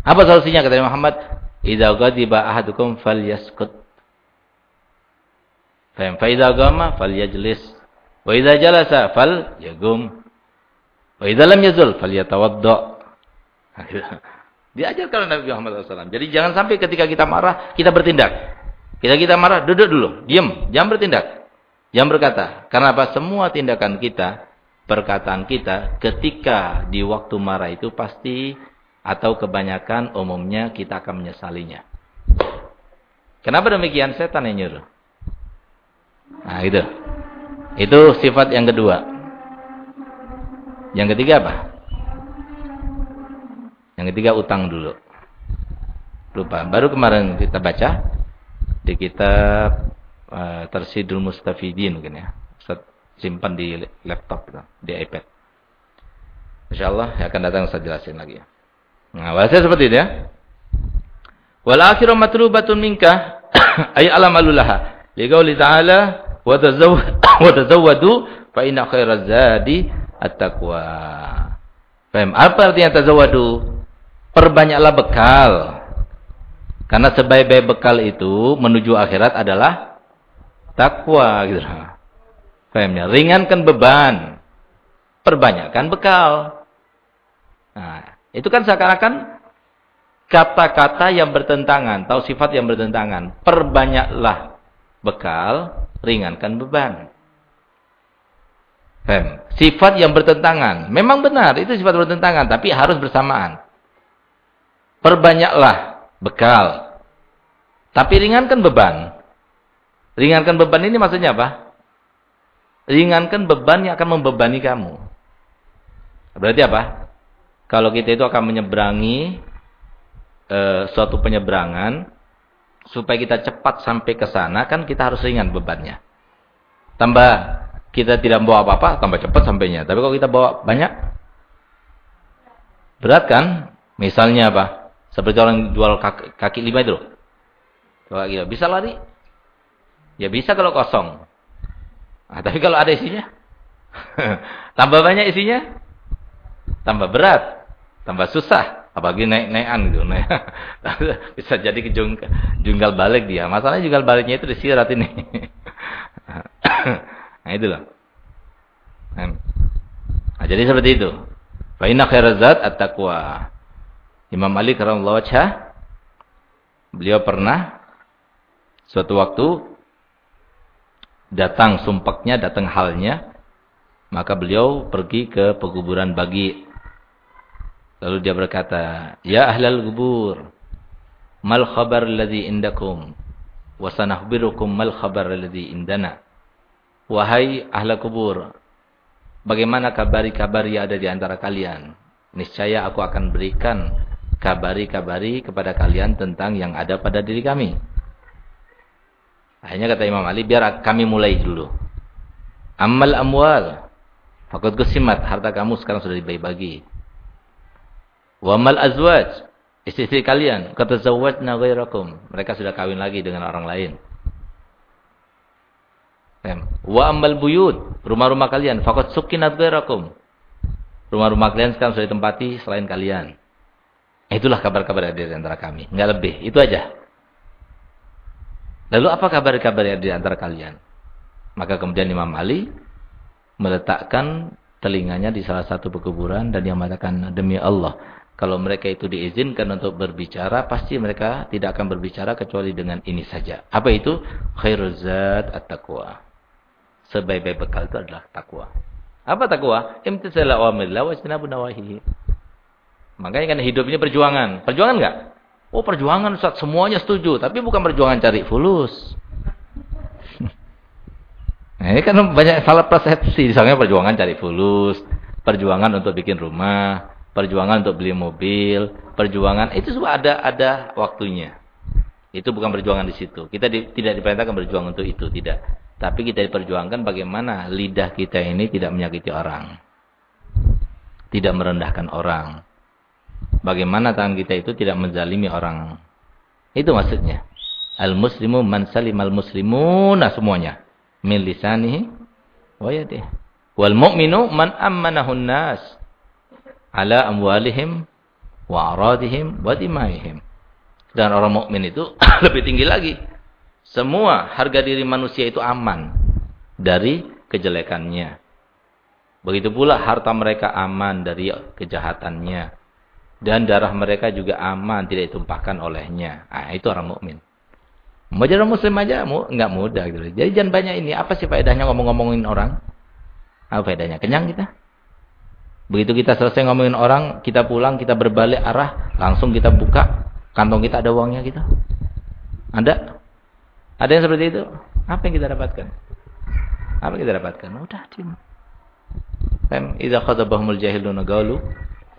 Apa solusinya? Kata Nabi Muhammad, "Idza ghadiba ahadukum falyaskut." Fa idza qama falyajlis. Wa idza jalasa fal yagum. Wa idza lam yazul falyatawadda. Diajarkan oleh Nabi Muhammad SAW. Jadi jangan sampai ketika kita marah, kita bertindak. Kita kita marah, duduk dulu, diam, jangan bertindak. Jangan berkata. Karena apa? Semua tindakan kita, perkataan kita, ketika di waktu marah itu pasti atau kebanyakan umumnya kita akan menyesalinya. Kenapa demikian? Setan yang nyuruh. Nah itu. Itu sifat yang kedua. Yang ketiga apa? Yang ketiga utang dulu. Lupa. Baru kemarin kita baca di kitab uh, Tersidul Mustafidin mungkin ya. Ustaz simpan di laptop di iPad. Insyaallah akan datang saya jelasin lagi ya. Nah, bahasa seperti itu ya. Wal akhiru matlubatun minka ay alamalulaha. Liqauli ta'ala wa tazawwadu fa inna khairaz zadi at-taqwa. Paham? Apa artinya tazawwadu? perbanyaklah bekal. Karena sebaik-baik bekal itu menuju akhirat adalah takwa gitu. Fahamnya? Ringankan beban. Perbanyakkan bekal. Nah, itu kan seakan-akan kata-kata yang bertentangan, atau sifat yang bertentangan. Perbanyaklah bekal, ringankan beban. Fem. Sifat yang bertentangan. Memang benar, itu sifat bertentangan, tapi harus bersamaan. Perbanyaklah bekal. Tapi ringankan beban. Ringankan beban ini maksudnya apa? Ringankan beban yang akan membebani kamu. Berarti apa? Kalau kita itu akan menyeberangi e, suatu penyeberangan, supaya kita cepat sampai ke sana, kan kita harus ringan bebannya. Tambah kita tidak bawa apa-apa, tambah cepat sampainya. Tapi kalau kita bawa banyak, berat kan? Misalnya apa? Seperti orang jual kaki, kaki lima itu loh. Coba gila. Bisa lari? Ya bisa kalau kosong. Nah, tapi kalau ada isinya? tambah banyak isinya? Tambah berat. Tambah susah. Apalagi naik-naikan gitu. Naik. bisa jadi kejung, junggal balik dia. Masalahnya junggal baliknya itu di sirat ini. nah itu loh. Nah, jadi seperti itu. Fa inna khairazat at-taqwa. Imam Ali karena wajhah beliau pernah suatu waktu datang sumpaknya, datang halnya, maka beliau pergi ke pekuburan bagi. Lalu dia berkata, "Ya ahlal kubur, mal khabar alladhi indakum wa sanahbirukum mal khabar alladhi indana." Wahai ahla kubur, bagaimana kabar-kabar yang ada di antara kalian? Niscaya aku akan berikan kabari-kabari kepada kalian tentang yang ada pada diri kami. Akhirnya kata Imam Ali, biar kami mulai dulu. Amal amwal. Fakut kusimat, harta kamu sekarang sudah dibagi-bagi. Wamal azwaj. Istri-istri kalian. Kata zawajna ghairakum. Mereka sudah kawin lagi dengan orang lain. Wa amal buyut. Rumah-rumah kalian. Fakut sukinat ghairakum. Rumah-rumah kalian sekarang sudah ditempati selain kalian. Itulah kabar-kabar yang di antara kami. Enggak lebih. Itu aja. Lalu apa kabar-kabar yang di antara kalian? Maka kemudian Imam Ali meletakkan telinganya di salah satu pekuburan dan dia mengatakan demi Allah kalau mereka itu diizinkan untuk berbicara pasti mereka tidak akan berbicara kecuali dengan ini saja. Apa itu? Khairuzat at-taqwa. Sebaik-baik bekal itu adalah takwa. Apa takwa? Imtithala awamirillah wa ijtinabun nawahihi. Makanya kan hidup ini perjuangan. Perjuangan enggak? Oh perjuangan Ustaz, semuanya setuju. Tapi bukan perjuangan cari fulus. nah, ini kan banyak salah persepsi. Misalnya perjuangan cari fulus. Perjuangan untuk bikin rumah. Perjuangan untuk beli mobil. Perjuangan, itu semua ada ada waktunya. Itu bukan perjuangan di situ. Kita di, tidak diperintahkan berjuang untuk itu, tidak. Tapi kita diperjuangkan bagaimana lidah kita ini tidak menyakiti orang. Tidak merendahkan orang Bagaimana tangan kita itu tidak menzalimi orang. Itu maksudnya. Al-muslimu man salimal muslimuna semuanya. Min lisanihi wa. Wal mu'minu man ammanahun nas. Ala amwalihim wa aradihim wa dimaihim. Dan orang mukmin itu lebih tinggi lagi. Semua harga diri manusia itu aman dari kejelekannya. Begitu pula harta mereka aman dari kejahatannya. Dan darah mereka juga aman tidak ditumpahkan olehnya. Ah itu orang mukmin. Mau jadi muslim aja mu, enggak mudah gitu. Jadi jangan banyak ini. Apa sih faedahnya ngomong-ngomongin orang? Apa faedahnya? Kenyang kita? Begitu kita selesai ngomongin orang, kita pulang, kita berbalik arah, langsung kita buka kantong kita ada uangnya gitu. Ada? Ada yang seperti itu? Apa yang kita dapatkan? Apa yang kita dapatkan? Udah, diam. Kan idza khadabahumul jahiluna qalu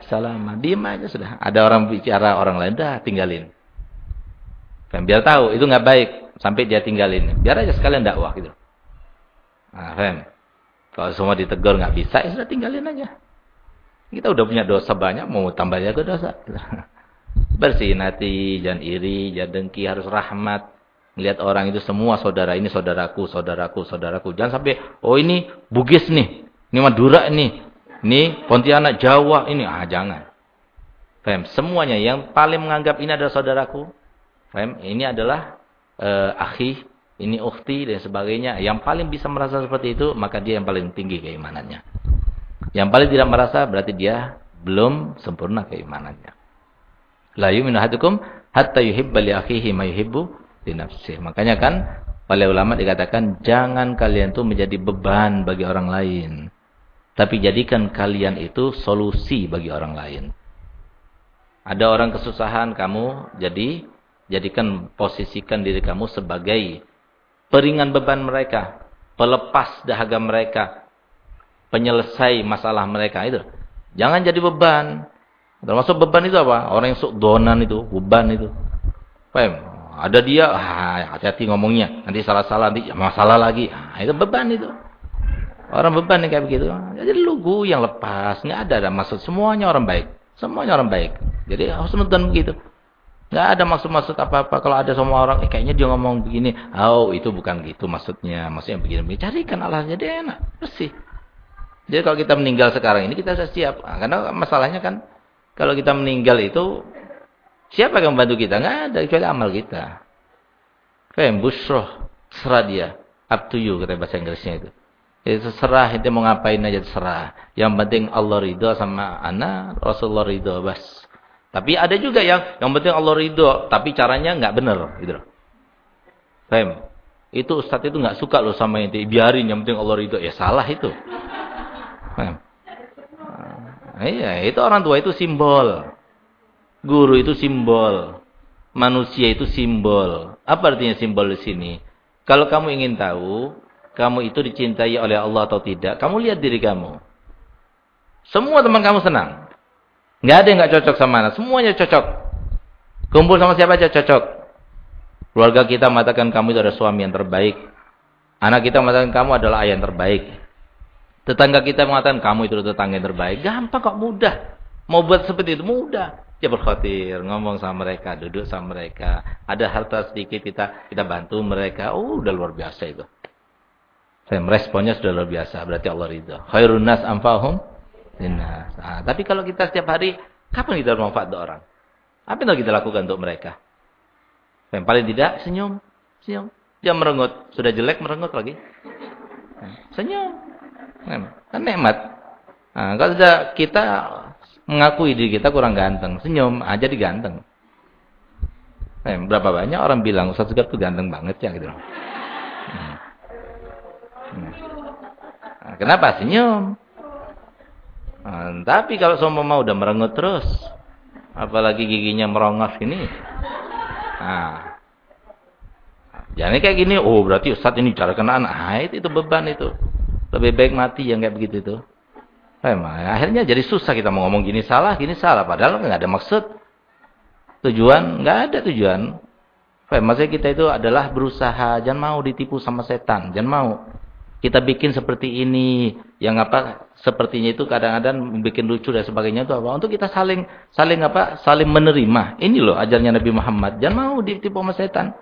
salama. Diam aja sudah. Ada orang bicara orang lain, dah tinggalin. Kan biar tahu itu nggak baik sampai dia tinggalin. Biar aja sekalian dakwah gitu. Nah, faham? Kalau semua ditegur nggak bisa, ya sudah tinggalin aja. Kita udah punya dosa banyak, mau tambah ke dosa. Bersihin hati, jangan iri, jangan dengki, harus rahmat. Melihat orang itu semua saudara, ini saudaraku, saudaraku, saudaraku. Jangan sampai, oh ini Bugis nih, ini Madura nih, ini Pontianak, Jawa, ini. Ah, jangan. Faham? Semuanya yang paling menganggap ini adalah saudaraku, Faham? Ini adalah uh, akhi, ini ukhti dan sebagainya. Yang paling bisa merasa seperti itu, maka dia yang paling tinggi keimanannya. Yang paling tidak merasa berarti dia belum sempurna keimanannya. La yu'minu ahadukum hatta yuhibba li akhihi ma yuhibbu li. Makanya kan oleh ulama dikatakan jangan kalian tuh menjadi beban bagi orang lain. Tapi jadikan kalian itu solusi bagi orang lain. Ada orang kesusahan kamu jadi Jadikan posisikan diri kamu sebagai peringan beban mereka, pelepas dahaga mereka, penyelesai masalah mereka itu. Jangan jadi beban. Termasuk beban itu apa? Orang yang sok donan itu, beban itu. Paham? Ada dia, ah, hati-hati ngomongnya. Nanti salah-salah, nanti masalah lagi. Ah, itu beban itu. Orang beban kayak begitu. Jadi lugu yang lepas. Nggak ada, ada maksud. Semuanya orang baik. Semuanya orang baik. Jadi harus nonton begitu. Nggak ada maksud-maksud apa-apa. Kalau ada semua orang, eh, kayaknya dia ngomong begini. Oh, itu bukan gitu maksudnya. Maksudnya begini-begini. Carikan alasannya, dia enak. Bersih. Jadi kalau kita meninggal sekarang ini, kita sudah siap. Nah, karena masalahnya kan, kalau kita meninggal itu, siapa yang membantu kita? Nggak ada, kecuali amal kita. Fem, busroh. Serah dia. Up to you, kata bahasa Inggrisnya itu. Jadi terserah, itu mau ngapain aja terserah. Yang penting Allah ridho sama anak, Rasulullah ridho, bas. Tapi ada juga yang yang penting Allah ridho, tapi caranya nggak benar, gitu loh. Fem, itu ustadz itu nggak suka loh sama itu, biarin yang penting Allah ridho, ya salah itu. Fem. Nah, iya, itu orang tua itu simbol. Guru itu simbol. Manusia itu simbol. Apa artinya simbol di sini? Kalau kamu ingin tahu, kamu itu dicintai oleh Allah atau tidak, kamu lihat diri kamu. Semua teman kamu senang. Nggak ada yang nggak cocok sama anak. Semuanya cocok. Kumpul sama siapa aja cocok. Keluarga kita mengatakan kamu itu adalah suami yang terbaik. Anak kita mengatakan kamu adalah ayah yang terbaik. Tetangga kita mengatakan kamu itu tetangga yang terbaik. Gampang kok, mudah. Mau buat seperti itu mudah. Ya berkhawatir, ngomong sama mereka, duduk sama mereka. Ada harta sedikit kita kita bantu mereka. Oh, udah luar biasa itu. Saya responnya sudah luar biasa. Berarti Allah ridho. Khairun nas amfahum Nah, tapi kalau kita setiap hari, kapan kita bermanfaat untuk orang? Apa yang kita lakukan untuk mereka? Yang paling tidak, senyum. Senyum. Dia merengut. Sudah jelek, merengut lagi. Senyum. Kan nikmat. Nah, kalau sudah kita mengakui diri kita kurang ganteng, senyum aja diganteng. Eh, berapa banyak orang bilang Ustaz Segap tuh ganteng banget ya gitu. Hmm. Nah, kenapa senyum? Nah, tapi kalau mau udah merengut terus, apalagi giginya merongos gini. Nah, jangan kayak gini, oh berarti Ustaz ini cara kena anak. Nah, itu, itu beban itu. Lebih baik mati yang kayak begitu itu. Memang, akhirnya jadi susah kita mau ngomong gini salah, gini salah. Padahal nggak ada maksud. Tujuan, nggak ada tujuan. Maksudnya kita itu adalah berusaha, jangan mau ditipu sama setan, jangan mau. Kita bikin seperti ini, yang apa sepertinya itu kadang-kadang bikin lucu dan sebagainya itu apa? Untuk kita saling saling apa? Saling menerima. Ini loh ajarnya Nabi Muhammad. Jangan mau ditipu sama setan.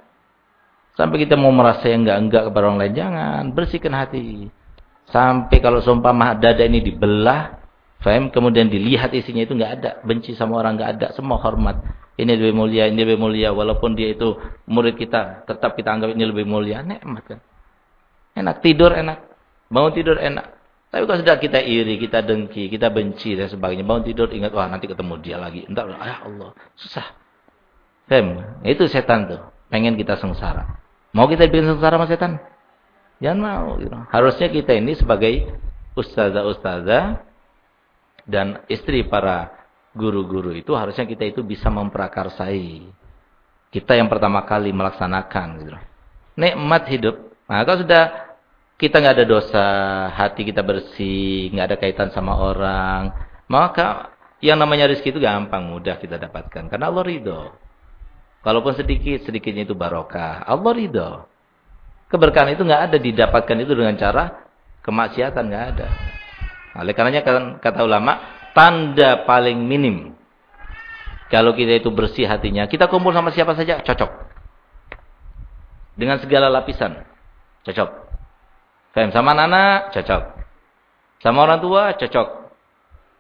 Sampai kita mau merasa yang enggak-enggak kepada orang lain, jangan. Bersihkan hati. Sampai kalau seumpama dada ini dibelah, faham? Kemudian dilihat isinya itu enggak ada. Benci sama orang enggak ada. Semua hormat. Ini lebih mulia, ini lebih mulia. Walaupun dia itu murid kita, tetap kita anggap ini lebih mulia. Nikmat kan. Enak tidur enak. Mau tidur enak. Tapi kalau sudah kita iri, kita dengki, kita benci dan sebagainya, bangun tidur ingat wah nanti ketemu dia lagi. Entar ya Allah, susah. Fem, itu setan tuh, pengen kita sengsara. Mau kita bikin sengsara sama setan? Jangan mau. Gitu. Harusnya kita ini sebagai ustazah-ustazah dan istri para guru-guru itu harusnya kita itu bisa memprakarsai. Kita yang pertama kali melaksanakan gitu. Nikmat hidup. Nah, kalau sudah kita nggak ada dosa, hati kita bersih, nggak ada kaitan sama orang, maka yang namanya rezeki itu gampang, mudah kita dapatkan. Karena Allah ridho. Kalaupun sedikit, sedikitnya itu barokah. Allah ridho. Keberkahan itu nggak ada didapatkan itu dengan cara kemaksiatan, nggak ada. Oleh karenanya kata ulama, tanda paling minim kalau kita itu bersih hatinya, kita kumpul sama siapa saja cocok. Dengan segala lapisan cocok. Faham? Sama anak cocok. Sama orang tua cocok.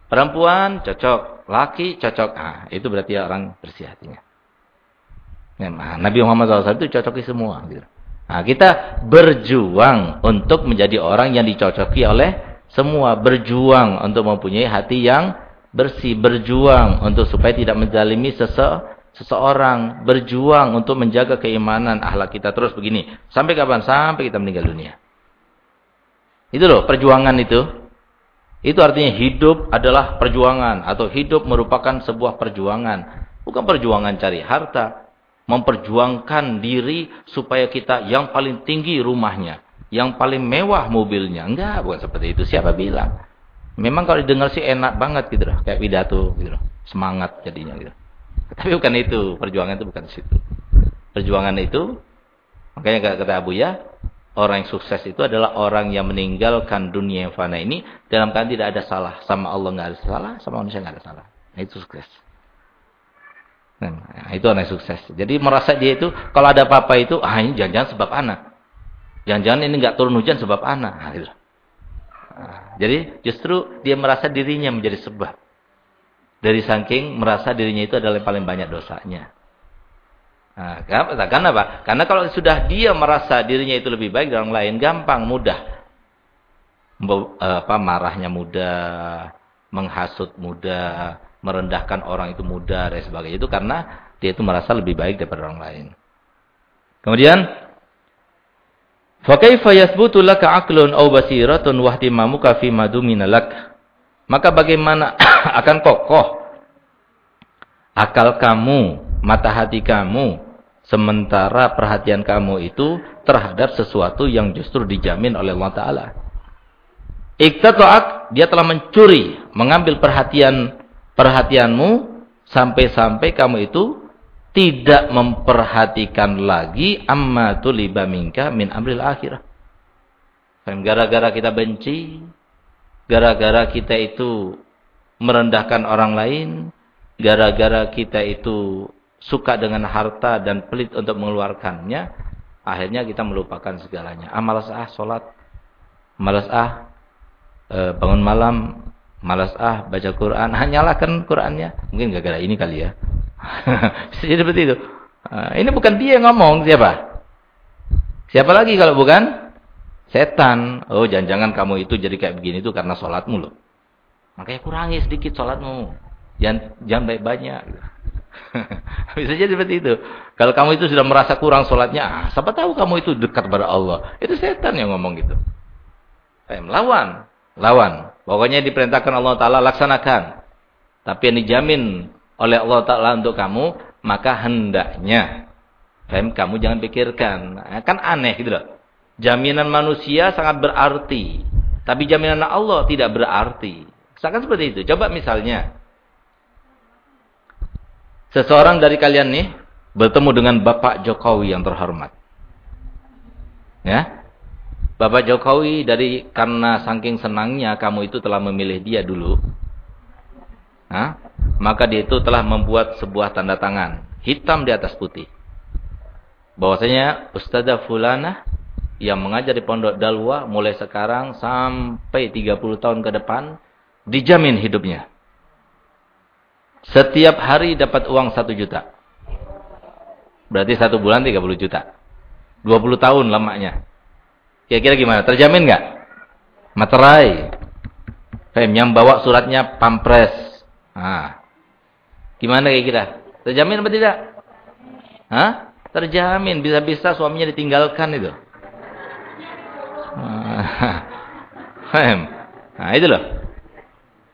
Perempuan cocok. Laki cocok. Ah, itu berarti orang bersih hatinya. Nah, Nabi Muhammad SAW itu cocoki semua. Gitu. Nah, kita berjuang untuk menjadi orang yang dicocoki oleh semua. Berjuang untuk mempunyai hati yang bersih. Berjuang untuk supaya tidak menzalimi sese seseorang. Berjuang untuk menjaga keimanan ahlak kita terus begini. Sampai kapan? Sampai kita meninggal dunia. Itu loh perjuangan itu. Itu artinya hidup adalah perjuangan atau hidup merupakan sebuah perjuangan. Bukan perjuangan cari harta, memperjuangkan diri supaya kita yang paling tinggi rumahnya, yang paling mewah mobilnya. Enggak, bukan seperti itu. Siapa bilang? Memang kalau didengar sih enak banget gitu loh, kayak pidato gitu loh. Semangat jadinya gitu. Tapi bukan itu, perjuangan itu bukan situ. Perjuangan itu makanya kata Abu ya, Orang yang sukses itu adalah orang yang meninggalkan dunia yang fana ini dalam keadaan tidak ada salah. Sama Allah nggak ada salah, sama manusia nggak ada salah. Nah, itu sukses. Nah, itu orang yang sukses. Jadi merasa dia itu kalau ada apa-apa itu, ah ini jangan-jangan sebab anak. Jangan-jangan ini nggak turun hujan sebab anak. Nah, gitu. nah, jadi justru dia merasa dirinya menjadi sebab. Dari saking merasa dirinya itu adalah yang paling banyak dosanya. Nah, karena apa? Karena kalau sudah dia merasa dirinya itu lebih baik dari orang lain, gampang, mudah. Eh, apa marahnya mudah, menghasut mudah, merendahkan orang itu mudah dan sebagainya itu karena dia itu merasa lebih baik daripada orang lain. Kemudian Fakaifa yathbutu laka 'aqlun aw basiratun wahtimamuka fi لَكَ Maka bagaimana akan kokoh akal kamu, mata hati kamu Sementara perhatian kamu itu terhadap sesuatu yang justru dijamin oleh Allah Ta'ala. Iktato'ak, dia telah mencuri, mengambil perhatian perhatianmu, sampai-sampai kamu itu tidak memperhatikan lagi amma tuliba minka min amril akhirah. Gara-gara kita benci, gara-gara kita itu merendahkan orang lain, gara-gara kita itu suka dengan harta dan pelit untuk mengeluarkannya, akhirnya kita melupakan segalanya. Ah, malas ah sholat, malas ah e, bangun malam, malas ah baca Quran, hanyalakan Qurannya. Mungkin gara-gara ini kali ya. Jadi seperti itu. Uh, ini bukan dia yang ngomong, siapa? Siapa lagi kalau bukan? Setan. Oh, jangan-jangan kamu itu jadi kayak begini itu karena sholatmu loh. Makanya kurangi sedikit sholatmu. Jangan, jangan baik-banyak. Bisa jadi seperti itu. Kalau kamu itu sudah merasa kurang sholatnya, ah, siapa tahu kamu itu dekat kepada Allah. Itu setan yang ngomong gitu. Eh, lawan. Lawan. Pokoknya diperintahkan Allah Ta'ala laksanakan. Tapi yang dijamin oleh Allah Ta'ala untuk kamu, maka hendaknya. Fem, kamu jangan pikirkan. Eh, kan aneh gitu loh. Jaminan manusia sangat berarti. Tapi jaminan Allah tidak berarti. Sangat seperti itu. Coba misalnya. Seseorang dari kalian nih bertemu dengan Bapak Jokowi yang terhormat. Ya. Bapak Jokowi dari karena saking senangnya kamu itu telah memilih dia dulu. Hah? Maka dia itu telah membuat sebuah tanda tangan hitam di atas putih. Bahwasanya Ustazah Fulana yang mengajar di Pondok Dalwa mulai sekarang sampai 30 tahun ke depan dijamin hidupnya. Setiap hari dapat uang 1 juta. Berarti satu bulan 30 juta. 20 tahun lamanya. Kira-kira gimana? Terjamin nggak? Materai. Fem, yang bawa suratnya pampres. Nah, gimana kayak kita? Terjamin apa tidak? Hah? Terjamin. Bisa-bisa suaminya ditinggalkan itu. Fem. Nah, itu loh.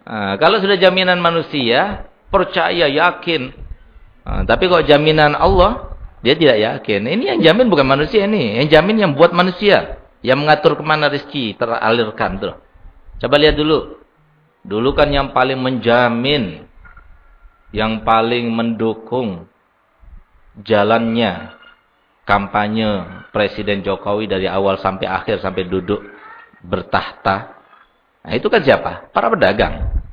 Nah, kalau sudah jaminan manusia, percaya, yakin. Nah, tapi kalau jaminan Allah, dia tidak yakin. Ini yang jamin bukan manusia ini. Yang jamin yang buat manusia. Yang mengatur ke mana rezeki teralirkan. Tuh. Coba lihat dulu. Dulu kan yang paling menjamin. Yang paling mendukung. Jalannya. Kampanye Presiden Jokowi dari awal sampai akhir. Sampai duduk bertahta. Nah itu kan siapa? Para pedagang.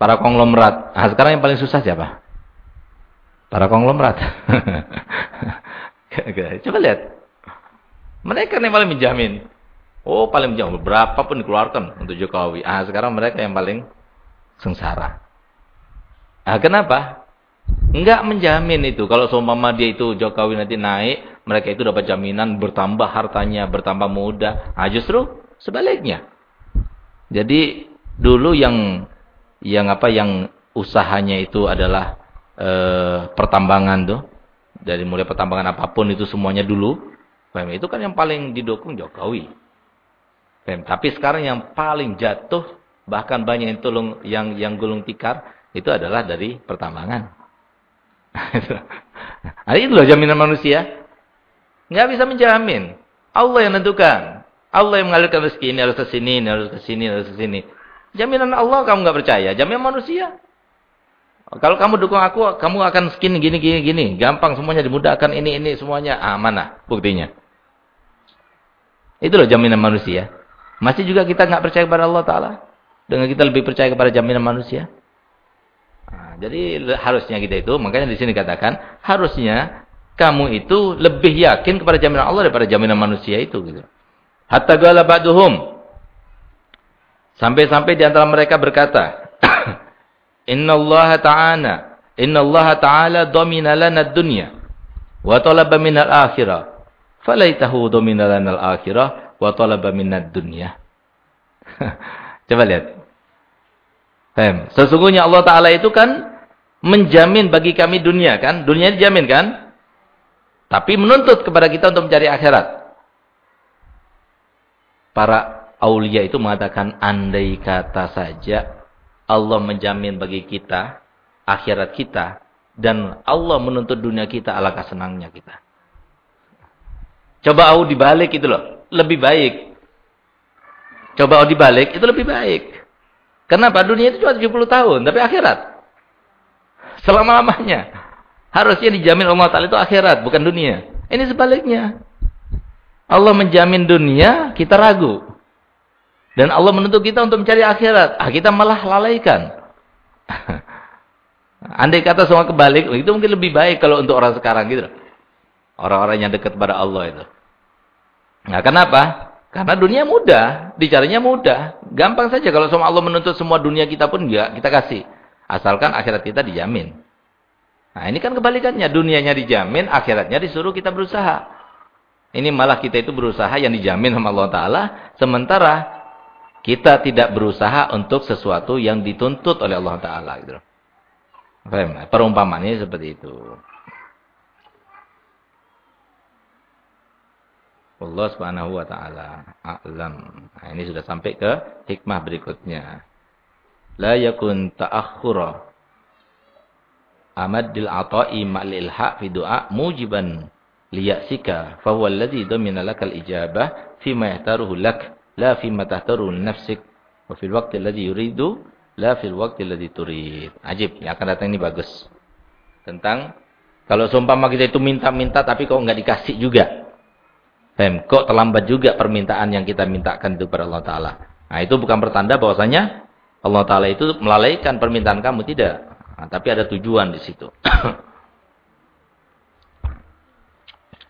Para konglomerat. Nah sekarang yang paling susah siapa? Para konglomerat. Coba lihat. Mereka yang paling menjamin. Oh, paling menjamin. Berapa pun dikeluarkan untuk Jokowi. Ah, sekarang mereka yang paling sengsara. Ah, kenapa? Enggak menjamin itu. Kalau seumpama dia itu Jokowi nanti naik, mereka itu dapat jaminan bertambah hartanya, bertambah muda. Ah, justru sebaliknya. Jadi dulu yang yang apa yang usahanya itu adalah eh, pertambangan tuh. Dari mulai pertambangan apa pun itu semuanya dulu. Paham? Itu kan yang paling didukung Jokowi. Paham? Tapi sekarang yang paling jatuh bahkan banyak yang tulung yang yang gulung tikar itu adalah dari pertambangan. Nah, itu loh jaminan manusia. Nggak bisa menjamin. Allah yang tentukan. Allah yang mengalirkan rezeki ini harus ke sini, ini harus ke sini, harus ke sini. Jaminan Allah kamu nggak percaya, jaminan manusia. Kalau kamu dukung aku, kamu akan skin gini gini gini, gampang semuanya dimudahkan ini ini semuanya. Ah, mana buktinya? Itu loh jaminan manusia. Masih juga kita nggak percaya kepada Allah Taala, dengan kita lebih percaya kepada jaminan manusia. Nah, jadi harusnya kita itu, makanya di sini katakan harusnya kamu itu lebih yakin kepada jaminan Allah daripada jaminan manusia itu. Gitu. Hatta gala. Sampai-sampai di antara mereka berkata, Inna Allah Ta'ala Inna Allah Ta'ala domina lana dunya wa talaba minal akhirah. Falaitahu domina lana al-akhirah wa talaba minad dunya. Coba lihat. Sesungguhnya Allah Ta'ala itu kan menjamin bagi kami dunia kan? Dunia dijamin kan? Tapi menuntut kepada kita untuk mencari akhirat. Para aulia itu mengatakan andai kata saja Allah menjamin bagi kita akhirat kita dan Allah menuntut dunia kita alangkah senangnya kita. Coba au dibalik itu loh, lebih baik. Coba au dibalik itu lebih baik. Kenapa? Dunia itu cuma 70 tahun, tapi akhirat selama-lamanya. Harusnya dijamin Allah Taala itu akhirat, bukan dunia. Ini sebaliknya. Allah menjamin dunia, kita ragu. Dan Allah menuntut kita untuk mencari akhirat. Ah, kita malah lalaikan. Andai kata semua kebalik, itu mungkin lebih baik kalau untuk orang sekarang gitu. Orang-orang yang dekat pada Allah itu. Nah, kenapa? Karena dunia mudah, dicarinya mudah. Gampang saja kalau sama Allah menuntut semua dunia kita pun ya kita kasih. Asalkan akhirat kita dijamin. Nah, ini kan kebalikannya. Dunianya dijamin, akhiratnya disuruh kita berusaha. Ini malah kita itu berusaha yang dijamin sama Allah Ta'ala. Sementara kita tidak berusaha untuk sesuatu yang dituntut oleh Allah Ta'ala. Gitu. Perumpamannya seperti itu. Allah Subhanahu wa taala a'lam. Nah, ini sudah sampai ke hikmah berikutnya. La yakun ta'akhkhura amaddil ata'i ma'lil ilha fi du'a mujiban liya'sika fa huwa alladhi domina lakal ijabah fi ma yahtaruhu lak la fi ma tahtaru nafsik wa fil waqti alladhi yuridu la fil waqti alladhi turid. Ajib, yang akan datang ini bagus. Tentang kalau seumpama kita itu minta-minta tapi kok enggak dikasih juga. Fem, kok terlambat juga permintaan yang kita mintakan itu kepada Allah taala. Nah, itu bukan pertanda bahwasanya Allah taala itu melalaikan permintaan kamu tidak. Nah, tapi ada tujuan di situ.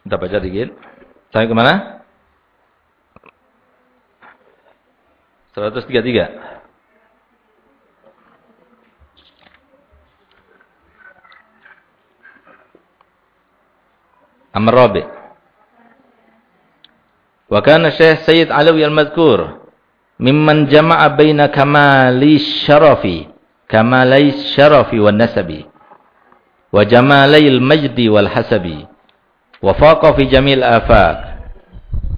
Kita baca dikit. Sampai ke mana? 133 أما الرابع. وكان الشيخ سيد علوي المذكور ممن جمع بين كمالي الشرف كمالي الشرف والنسب وجمالي المجد والحسب وفاق في جميع الآفاق.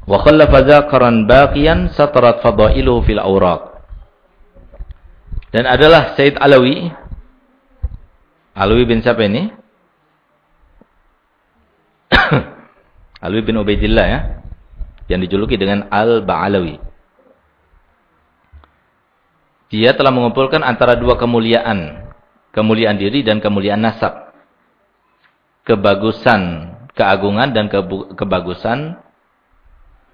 Wa khallafa dzakaran baqiyan satarat fadailuhu fil awraq dan adalah Said Alawi Alawi bin siapa ini? Alawi bin Ubaidillah ya yang dijuluki dengan Al-Ba'alawi dia telah mengumpulkan antara dua kemuliaan. Kemuliaan diri dan kemuliaan nasab. Kebagusan, keagungan dan kebagusan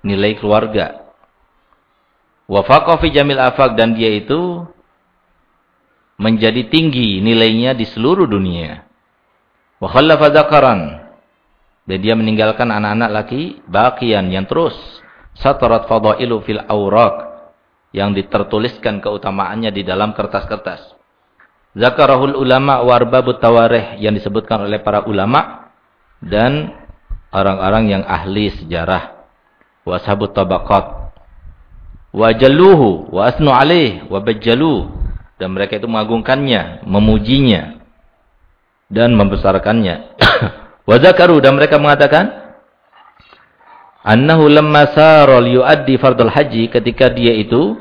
nilai keluarga. Wafaqah fi jamil afak dan dia itu menjadi tinggi nilainya di seluruh dunia. Wa khallafa Dan dia meninggalkan anak-anak laki bakian yang terus satarat fadailu fil awraq yang ditertuliskan keutamaannya di dalam kertas-kertas. Zakarahul ulama warbabut tawarih yang disebutkan oleh para ulama dan orang-orang yang ahli sejarah. Washabut tabaqat. Wajalluhu wa asnu alaih wa bajjalu. Dan mereka itu mengagungkannya, memujinya dan membesarkannya. Wazakaru dan mereka mengatakan annahu lamma sara yuaddi fardul haji ketika dia itu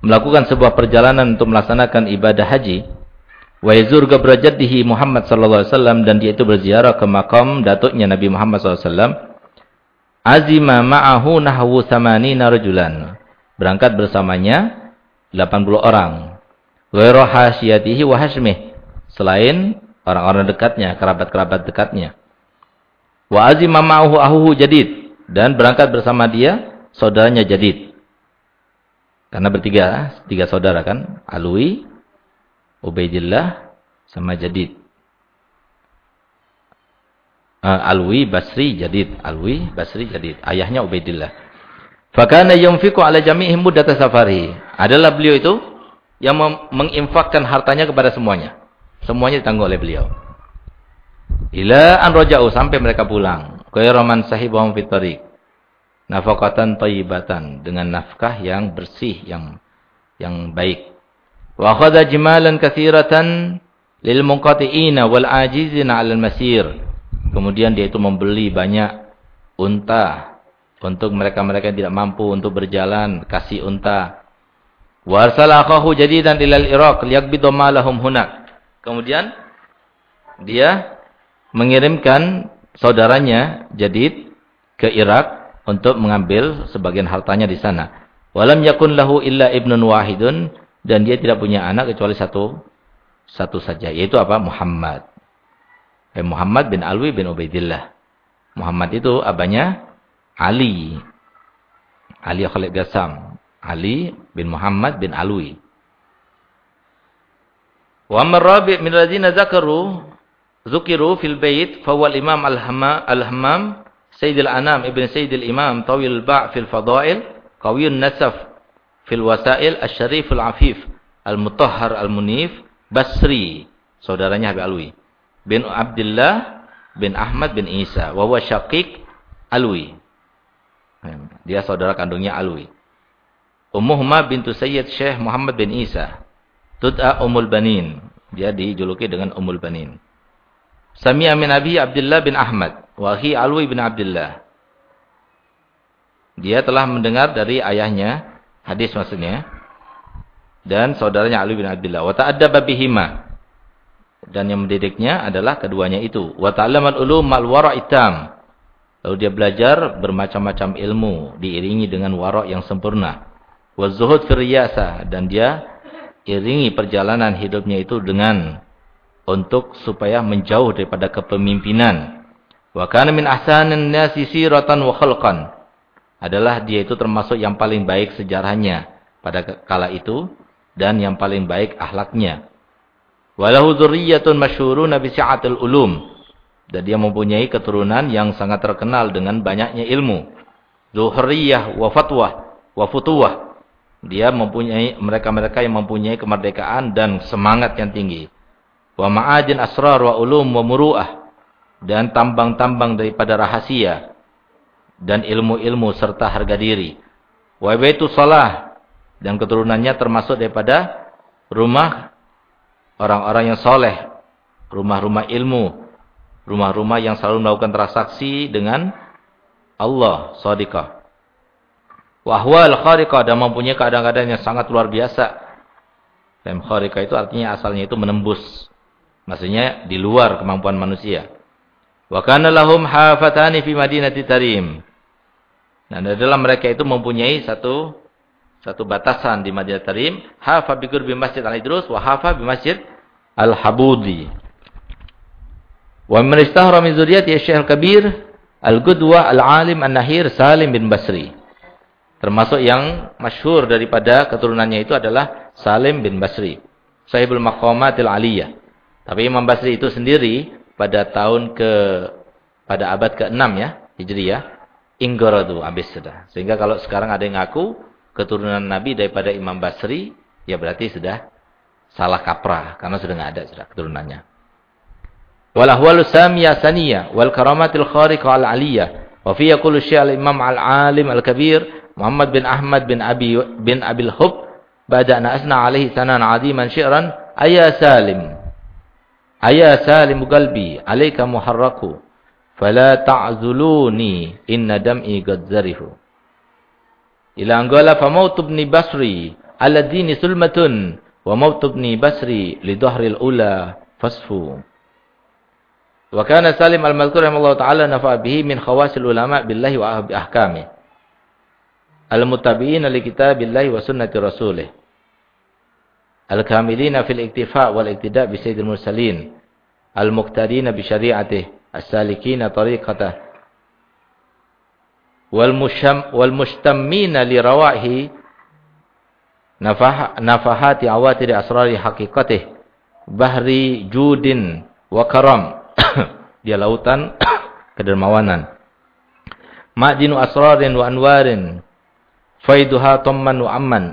melakukan sebuah perjalanan untuk melaksanakan ibadah haji wa yazur gabrajatihi Muhammad sallallahu alaihi wasallam dan dia itu berziarah ke makam datuknya Nabi Muhammad sallallahu alaihi wasallam azima ma'ahu nahwu thamanina rajulan berangkat bersamanya 80 orang ghairu hasyatihi wa hashmih selain orang-orang dekatnya kerabat-kerabat dekatnya Wa azima ma'ahu ahuhu jadid. Dan berangkat bersama dia saudaranya jadid. Karena bertiga, tiga saudara kan. Alwi, Ubaidillah, sama jadid. Uh, Alwi, Basri, jadid. Alwi, Basri, jadid. Ayahnya Ubaidillah. Fakana yunfiqu ala jami'ihim muddata safari. Adalah beliau itu yang menginfakkan hartanya kepada semuanya. Semuanya ditanggung oleh beliau. Ila an roja'u sampai mereka pulang. Khairaman sahibahum fit tariq. Nafaqatan thayyibatan dengan nafkah yang bersih yang yang baik. Wa akhadha jimalan katsiratan lil munqati'ina wal ajizina 'alal masir. Kemudian dia itu membeli banyak unta untuk mereka-mereka yang tidak mampu untuk berjalan, kasih unta. Wa arsala jadidan ilal Iraq liyaqbidu malahum hunak. Kemudian dia mengirimkan saudaranya Jadid ke Irak untuk mengambil sebagian hartanya di sana. Walam yakun lahu illa ibnun wahidun dan dia tidak punya anak kecuali satu satu saja yaitu apa? Muhammad. Eh, Muhammad bin Alwi bin Ubaidillah. Muhammad itu abahnya Ali. Ali Khalid Gassam. Ali bin Muhammad bin Alwi. Wa marrabi min ladina zakaru Zukiru fil bait fawal imam al-hammam Sayyidil Anam Ibn Sayyidil Imam Tawil Ba' fil Fadail Qawiyun Nasaf fil Wasail Asy-Syarif al-Afif Al-Mutahhar al-Munif Basri saudaranya Habib Alwi bin Abdullah bin Ahmad bin Isa. Wa huwa syaqiq Alwi. Dia saudara kandungnya Alwi. Ummuhma bintu Sayyid Syekh Muhammad bin Isa. Tud'a Ummul Banin. Dia dijuluki dengan Ummul Banin. Sami'a min Abi Abdullah bin Ahmad. Wa akhi Alwi bin Abdullah. Dia telah mendengar dari ayahnya hadis maksudnya. Dan saudaranya Ali bin Abdullah. Wa ta'addaba bihima. Dan yang mendidiknya adalah keduanya itu. Wa ta'allamal ulum mal wara'itam. Lalu dia belajar bermacam-macam ilmu diiringi dengan wara' yang sempurna. Wa zuhud fi dan dia iringi perjalanan hidupnya itu dengan untuk supaya menjauh daripada kepemimpinan. Wa kana min ahsanin nasi siratan wa khalqan. Adalah dia itu termasuk yang paling baik sejarahnya pada kala itu dan yang paling baik akhlaknya. Walahu dzurriyyatun masyhuruna bi si'atil ulum. Dan dia mempunyai keturunan yang sangat terkenal dengan banyaknya ilmu. Zuhriyah wa fatwa wa futuwah. Dia mempunyai mereka-mereka yang mempunyai kemerdekaan dan semangat yang tinggi wa ma'adin asrar wa ulum wa muru'ah dan tambang-tambang daripada rahasia dan ilmu-ilmu serta harga diri wa baitu salah Dan keturunannya termasuk daripada rumah orang-orang yang soleh. Rumah-rumah ilmu. Rumah-rumah yang selalu melakukan transaksi dengan Allah. Sadiqah. Wahwal khariqah dan mempunyai keadaan-keadaan yang sangat luar biasa. Dan khariqah itu artinya asalnya itu menembus. Maksudnya di luar kemampuan manusia. Wa kana lahum hafatani fi madinati tarim. Nah, dalam mereka itu mempunyai satu satu batasan di Madinah Tarim, hafa bi qurbi Masjid Al-Idrus wa hafa bi Masjid Al-Habudi. Wa man istahra min zurriyyati Syekh Al-Kabir Al-Qudwa Al-Alim An-Nahir Salim bin Basri. Termasuk yang masyhur daripada keturunannya itu adalah Salim bin Basri. Sahibul Maqamatil Aliyah. Tapi Imam Basri itu sendiri pada tahun ke pada abad ke-6 ya, Hijriyah, Inggoradu habis sudah. Sehingga kalau sekarang ada yang ngaku keturunan Nabi daripada Imam Basri, ya berarti sudah salah kaprah karena sudah nggak ada sudah keturunannya. Wal ahwalu samiyah saniyah wal karamatil khariqah al aliyah wa fi yaqulu syekh al imam al alim al kabir Muhammad bin Ahmad bin Abi bin Abil Hub bada an asna alaihi sanan adiman syi'ran ayya salim ayya salim qalbi alayka muharraku fala ta'zuluni inna dam'i qad zarihu ila anggala fa mautu ibn Basri ala dini sulmatun wa mautu ibn Basri li dhahril ula fasfu wa kana Salim al-Mazkur rahimahullah taala nafa bihi min khawasil ulama billahi wa ahkami al-muttabi'in li kitabillahi wa sunnati rasulih al-kamilina fil iktifa wal iktida bi sayyidil mursalin nafah nafahati awatir asrari haqiqatih bahri judin wa karam. Dia lautan kedermawanan. Ma'dinu asrarin wa anwarin. Faiduha tamman wa amman.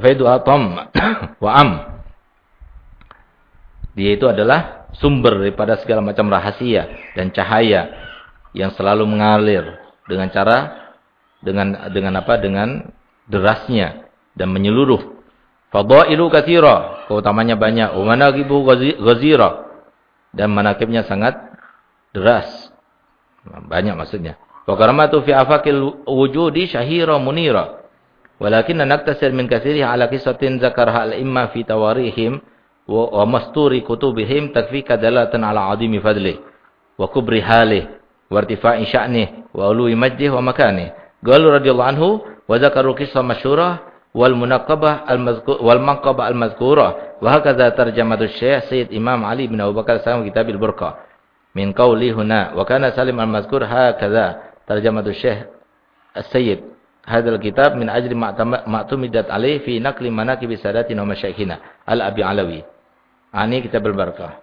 Faiduha tam wa am. Dia itu adalah sumber daripada segala macam rahasia dan cahaya yang selalu mengalir dengan cara dengan dengan apa? Dengan derasnya dan menyeluruh. Fadailu katsira, keutamanya banyak. Wa manaqibu ghazira dan manakibnya sangat deras. Banyak maksudnya. Wa karamatu fi afaqil wujudi syahira munira. Walakin naktasir min katsirihi ala qisatin zakarha al-imma fi tawarihim wa masturi kutubihim takfika dalatan ala azimi fadli wa kubri halih wartifa'i sya'nih wa ului majdih wa makanih. Qalu radhiyallahu anhu wa zakaru qissah masyhurah wal munaqabah al mazkur wal manqabah al mazkurah wa hakadha tarjamatu Syekh Sayyid Imam Ali bin Abu Bakar Salam kitab al burqa min qawli huna wa kana Salim al mazkur hakadha tarjamatu Syekh Sayyid hadal kitab min ajli ma'tumidat alaih fi naqli manaqib sadatina wa masyayikhina al Abi Alawi. Ani kitab al barakah.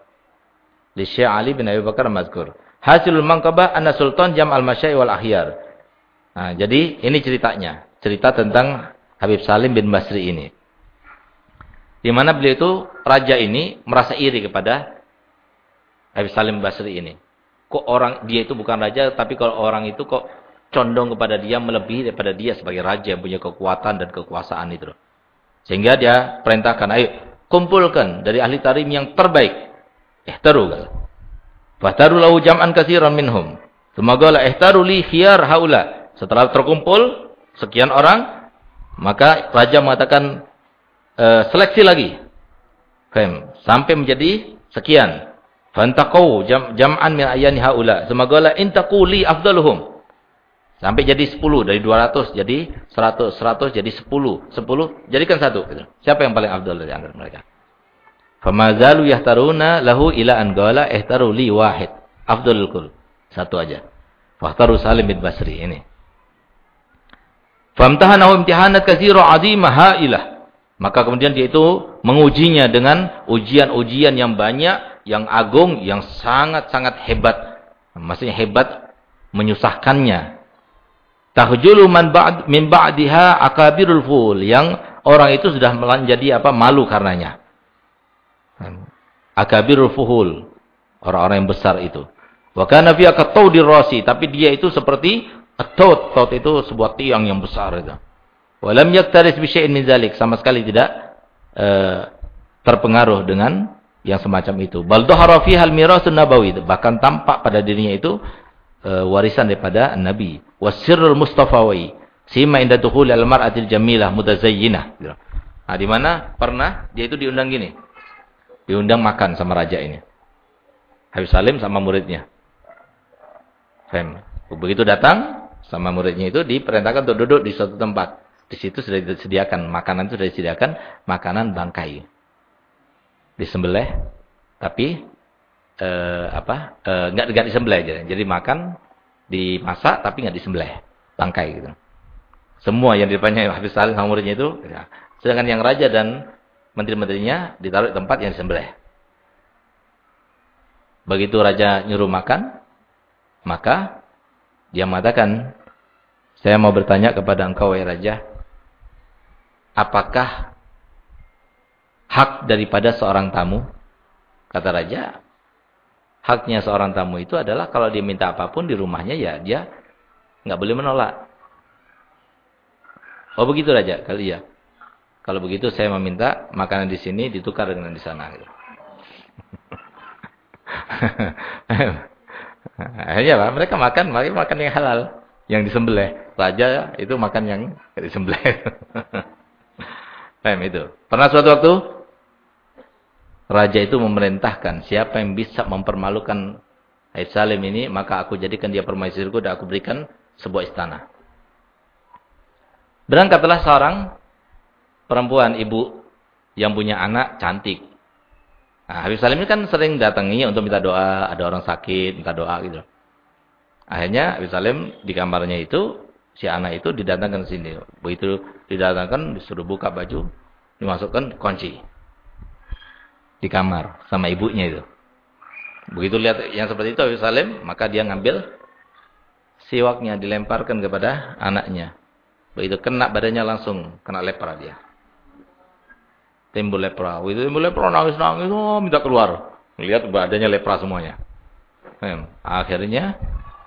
Li Syekh Ali bin Abi Bakar mazkur. Hasilul mangkabah anna sultan jam al-masyai wal ahyar. Nah, jadi ini ceritanya. Cerita tentang Habib Salim bin Basri ini. Di mana beliau itu raja ini merasa iri kepada Habib Salim Basri ini. Kok orang dia itu bukan raja tapi kalau orang itu kok condong kepada dia melebihi daripada dia sebagai raja yang punya kekuatan dan kekuasaan itu. Sehingga dia perintahkan, ayo kumpulkan dari ahli tarim yang terbaik. Eh, teru Fahtaru lahu jam'an katsiran minhum. Semoga la ihtaru li khiyar haula. Setelah terkumpul sekian orang, maka raja mengatakan e, seleksi lagi. Sampai menjadi sekian. Fantaqau jam, jam'an min ayani haula. Semoga la intaqu li afdaluhum. Sampai jadi 10 dari 200 jadi 100, 100 jadi 10, 10 jadikan satu Siapa yang paling afdal dari antara mereka? Famazalu yahtaruna lahu ila an qala ihtaru li wahid. Afdalul. Satu aja. Fahtaru Salim bin Basri ini. Famtahanahu imtihanat katsira 'azimah hailah. Maka kemudian dia itu mengujinya dengan ujian-ujian yang banyak, yang agung, yang sangat-sangat hebat. Maksudnya hebat menyusahkannya. Tahjulu man ba'd min ba'diha akabirul ful yang orang itu sudah menjadi apa malu karenanya. Akabirul fuhul. Orang-orang yang besar itu. Wa kana fi rasi, tapi dia itu seperti taut. Taut itu sebuah tiang yang besar itu. Walam yaktaris bi syai'in min zalik, sama sekali tidak uh, terpengaruh dengan yang semacam itu. Bal dhahara fiha al-mirasun nabawi, bahkan tampak pada dirinya itu uh, warisan daripada Nabi. Wasirrul mustafawi, sima inda dukhul al-mar'atil jamilah mutazayyinah. Nah, di mana pernah dia itu diundang gini. Diundang makan sama raja ini. Habib Salim sama muridnya. Fem. Begitu datang sama muridnya itu diperintahkan untuk duduk di suatu tempat. Di situ sudah disediakan makanan itu sudah disediakan makanan bangkai. Disembelih tapi eh, apa? Eh, enggak enggak disembelih aja. Jadi makan dimasak tapi enggak disembelih. Bangkai gitu. Semua yang dipanggil Habib Salim sama muridnya itu ya. sedangkan yang raja dan menteri-menterinya ditaruh di tempat yang disembelih. Begitu raja nyuruh makan, maka dia mengatakan, saya mau bertanya kepada engkau ya raja, apakah hak daripada seorang tamu? Kata raja, haknya seorang tamu itu adalah kalau dia minta apa pun di rumahnya ya dia nggak boleh menolak. Oh begitu raja, kali ya. Kalau begitu saya meminta makanan di sini ditukar dengan di sana. Akhirnya Pak, mereka makan, mereka makan yang halal, yang disembelih. Raja itu makan yang disembelih. Paham itu. Pernah suatu waktu raja itu memerintahkan siapa yang bisa mempermalukan Haid Salim ini, maka aku jadikan dia permaisirku dan aku berikan sebuah istana. Berangkatlah seorang perempuan ibu yang punya anak cantik. Nah, Habib Salim ini kan sering datangi untuk minta doa, ada orang sakit, minta doa gitu. Akhirnya Habib Salim di kamarnya itu, si anak itu didatangkan ke sini. Begitu didatangkan, disuruh buka baju, dimasukkan kunci. Di kamar, sama ibunya itu. Begitu lihat yang seperti itu Habib Salim, maka dia ngambil siwaknya, dilemparkan kepada anaknya. Begitu kena badannya langsung, kena lepra dia timbul lepra. Itu timbul lepra nangis-nangis, oh minta keluar. Lihat badannya lepra semuanya. Akhirnya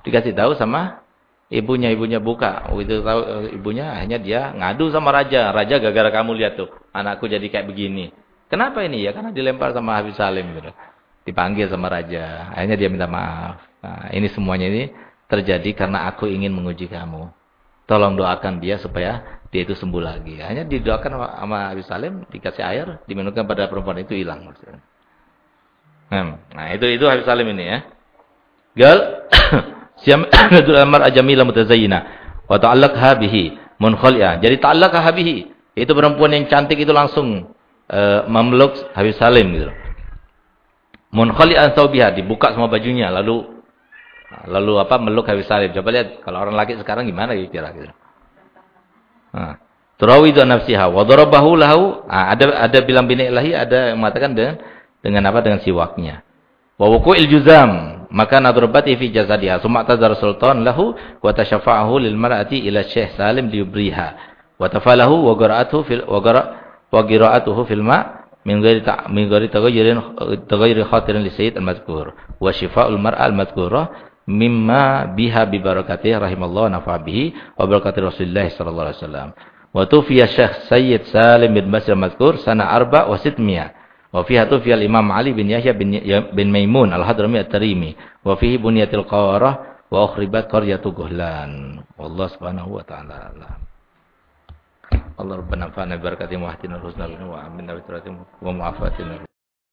dikasih tahu sama ibunya, ibunya buka. Itu tahu eh, ibunya akhirnya dia ngadu sama raja. Raja gara-gara kamu lihat tuh, anakku jadi kayak begini. Kenapa ini ya? Karena dilempar sama Habib Salim gitu. Dipanggil sama raja. Akhirnya dia minta maaf. Nah, ini semuanya ini terjadi karena aku ingin menguji kamu. Tolong doakan dia supaya dia itu sembuh lagi. Hanya didoakan sama Abi Salim, dikasih air, diminumkan pada perempuan itu hilang. Nah, itu itu Abi Salim ini ya. Gal siamatul amar ajamila mutazayyina wa ta'allaqha bihi munkhali'a. Jadi ta'allaqha bihi. Itu perempuan yang cantik itu langsung uh, memeluk Habib Salim gitu. Munkhali'an thawbiha, dibuka semua bajunya lalu lalu apa meluk Habib Salim. Coba lihat kalau orang laki sekarang gimana kira-kira gitu. Turawidu nafsiha wa darabahu lahu. ada ada bilang bini ilahi, ada yang mengatakan dengan dengan apa? Dengan siwaknya. Wa wuqu'il juzam, maka nadrubati fi jasadiha. Summa tazar sultan lahu wa tashafa'ahu lil mar'ati ila Syekh Salim liyubriha. Wa tafalahu wa qara'atuhu fil wa qara' wa qira'atuhu fil ma' min ghairi min ghairi taghayyirin taghayyuri khatirin li sayyid al-madhkur wa shifa'ul mar'a al-madhkurah mimma biha bi barakatihi rahimallahu nafa bihi wa barakati Rasulillah sallallahu alaihi wasallam. Wa tufiya Syekh Sayyid Salim bin Basir mazkur sana arba wa sitmiyah. Wa fiha tufiya Imam Ali bin Yahya bin, ya, bin Maimun al-Hadrami at-Tarimi. Wa fihi bunyatil qawarah wa ukhribat qaryatu Guhlan. Wallah subhanahu wa ta'ala. Allah rabbana fa'ana barakatihi wa husnal wa amin wa mu'afatina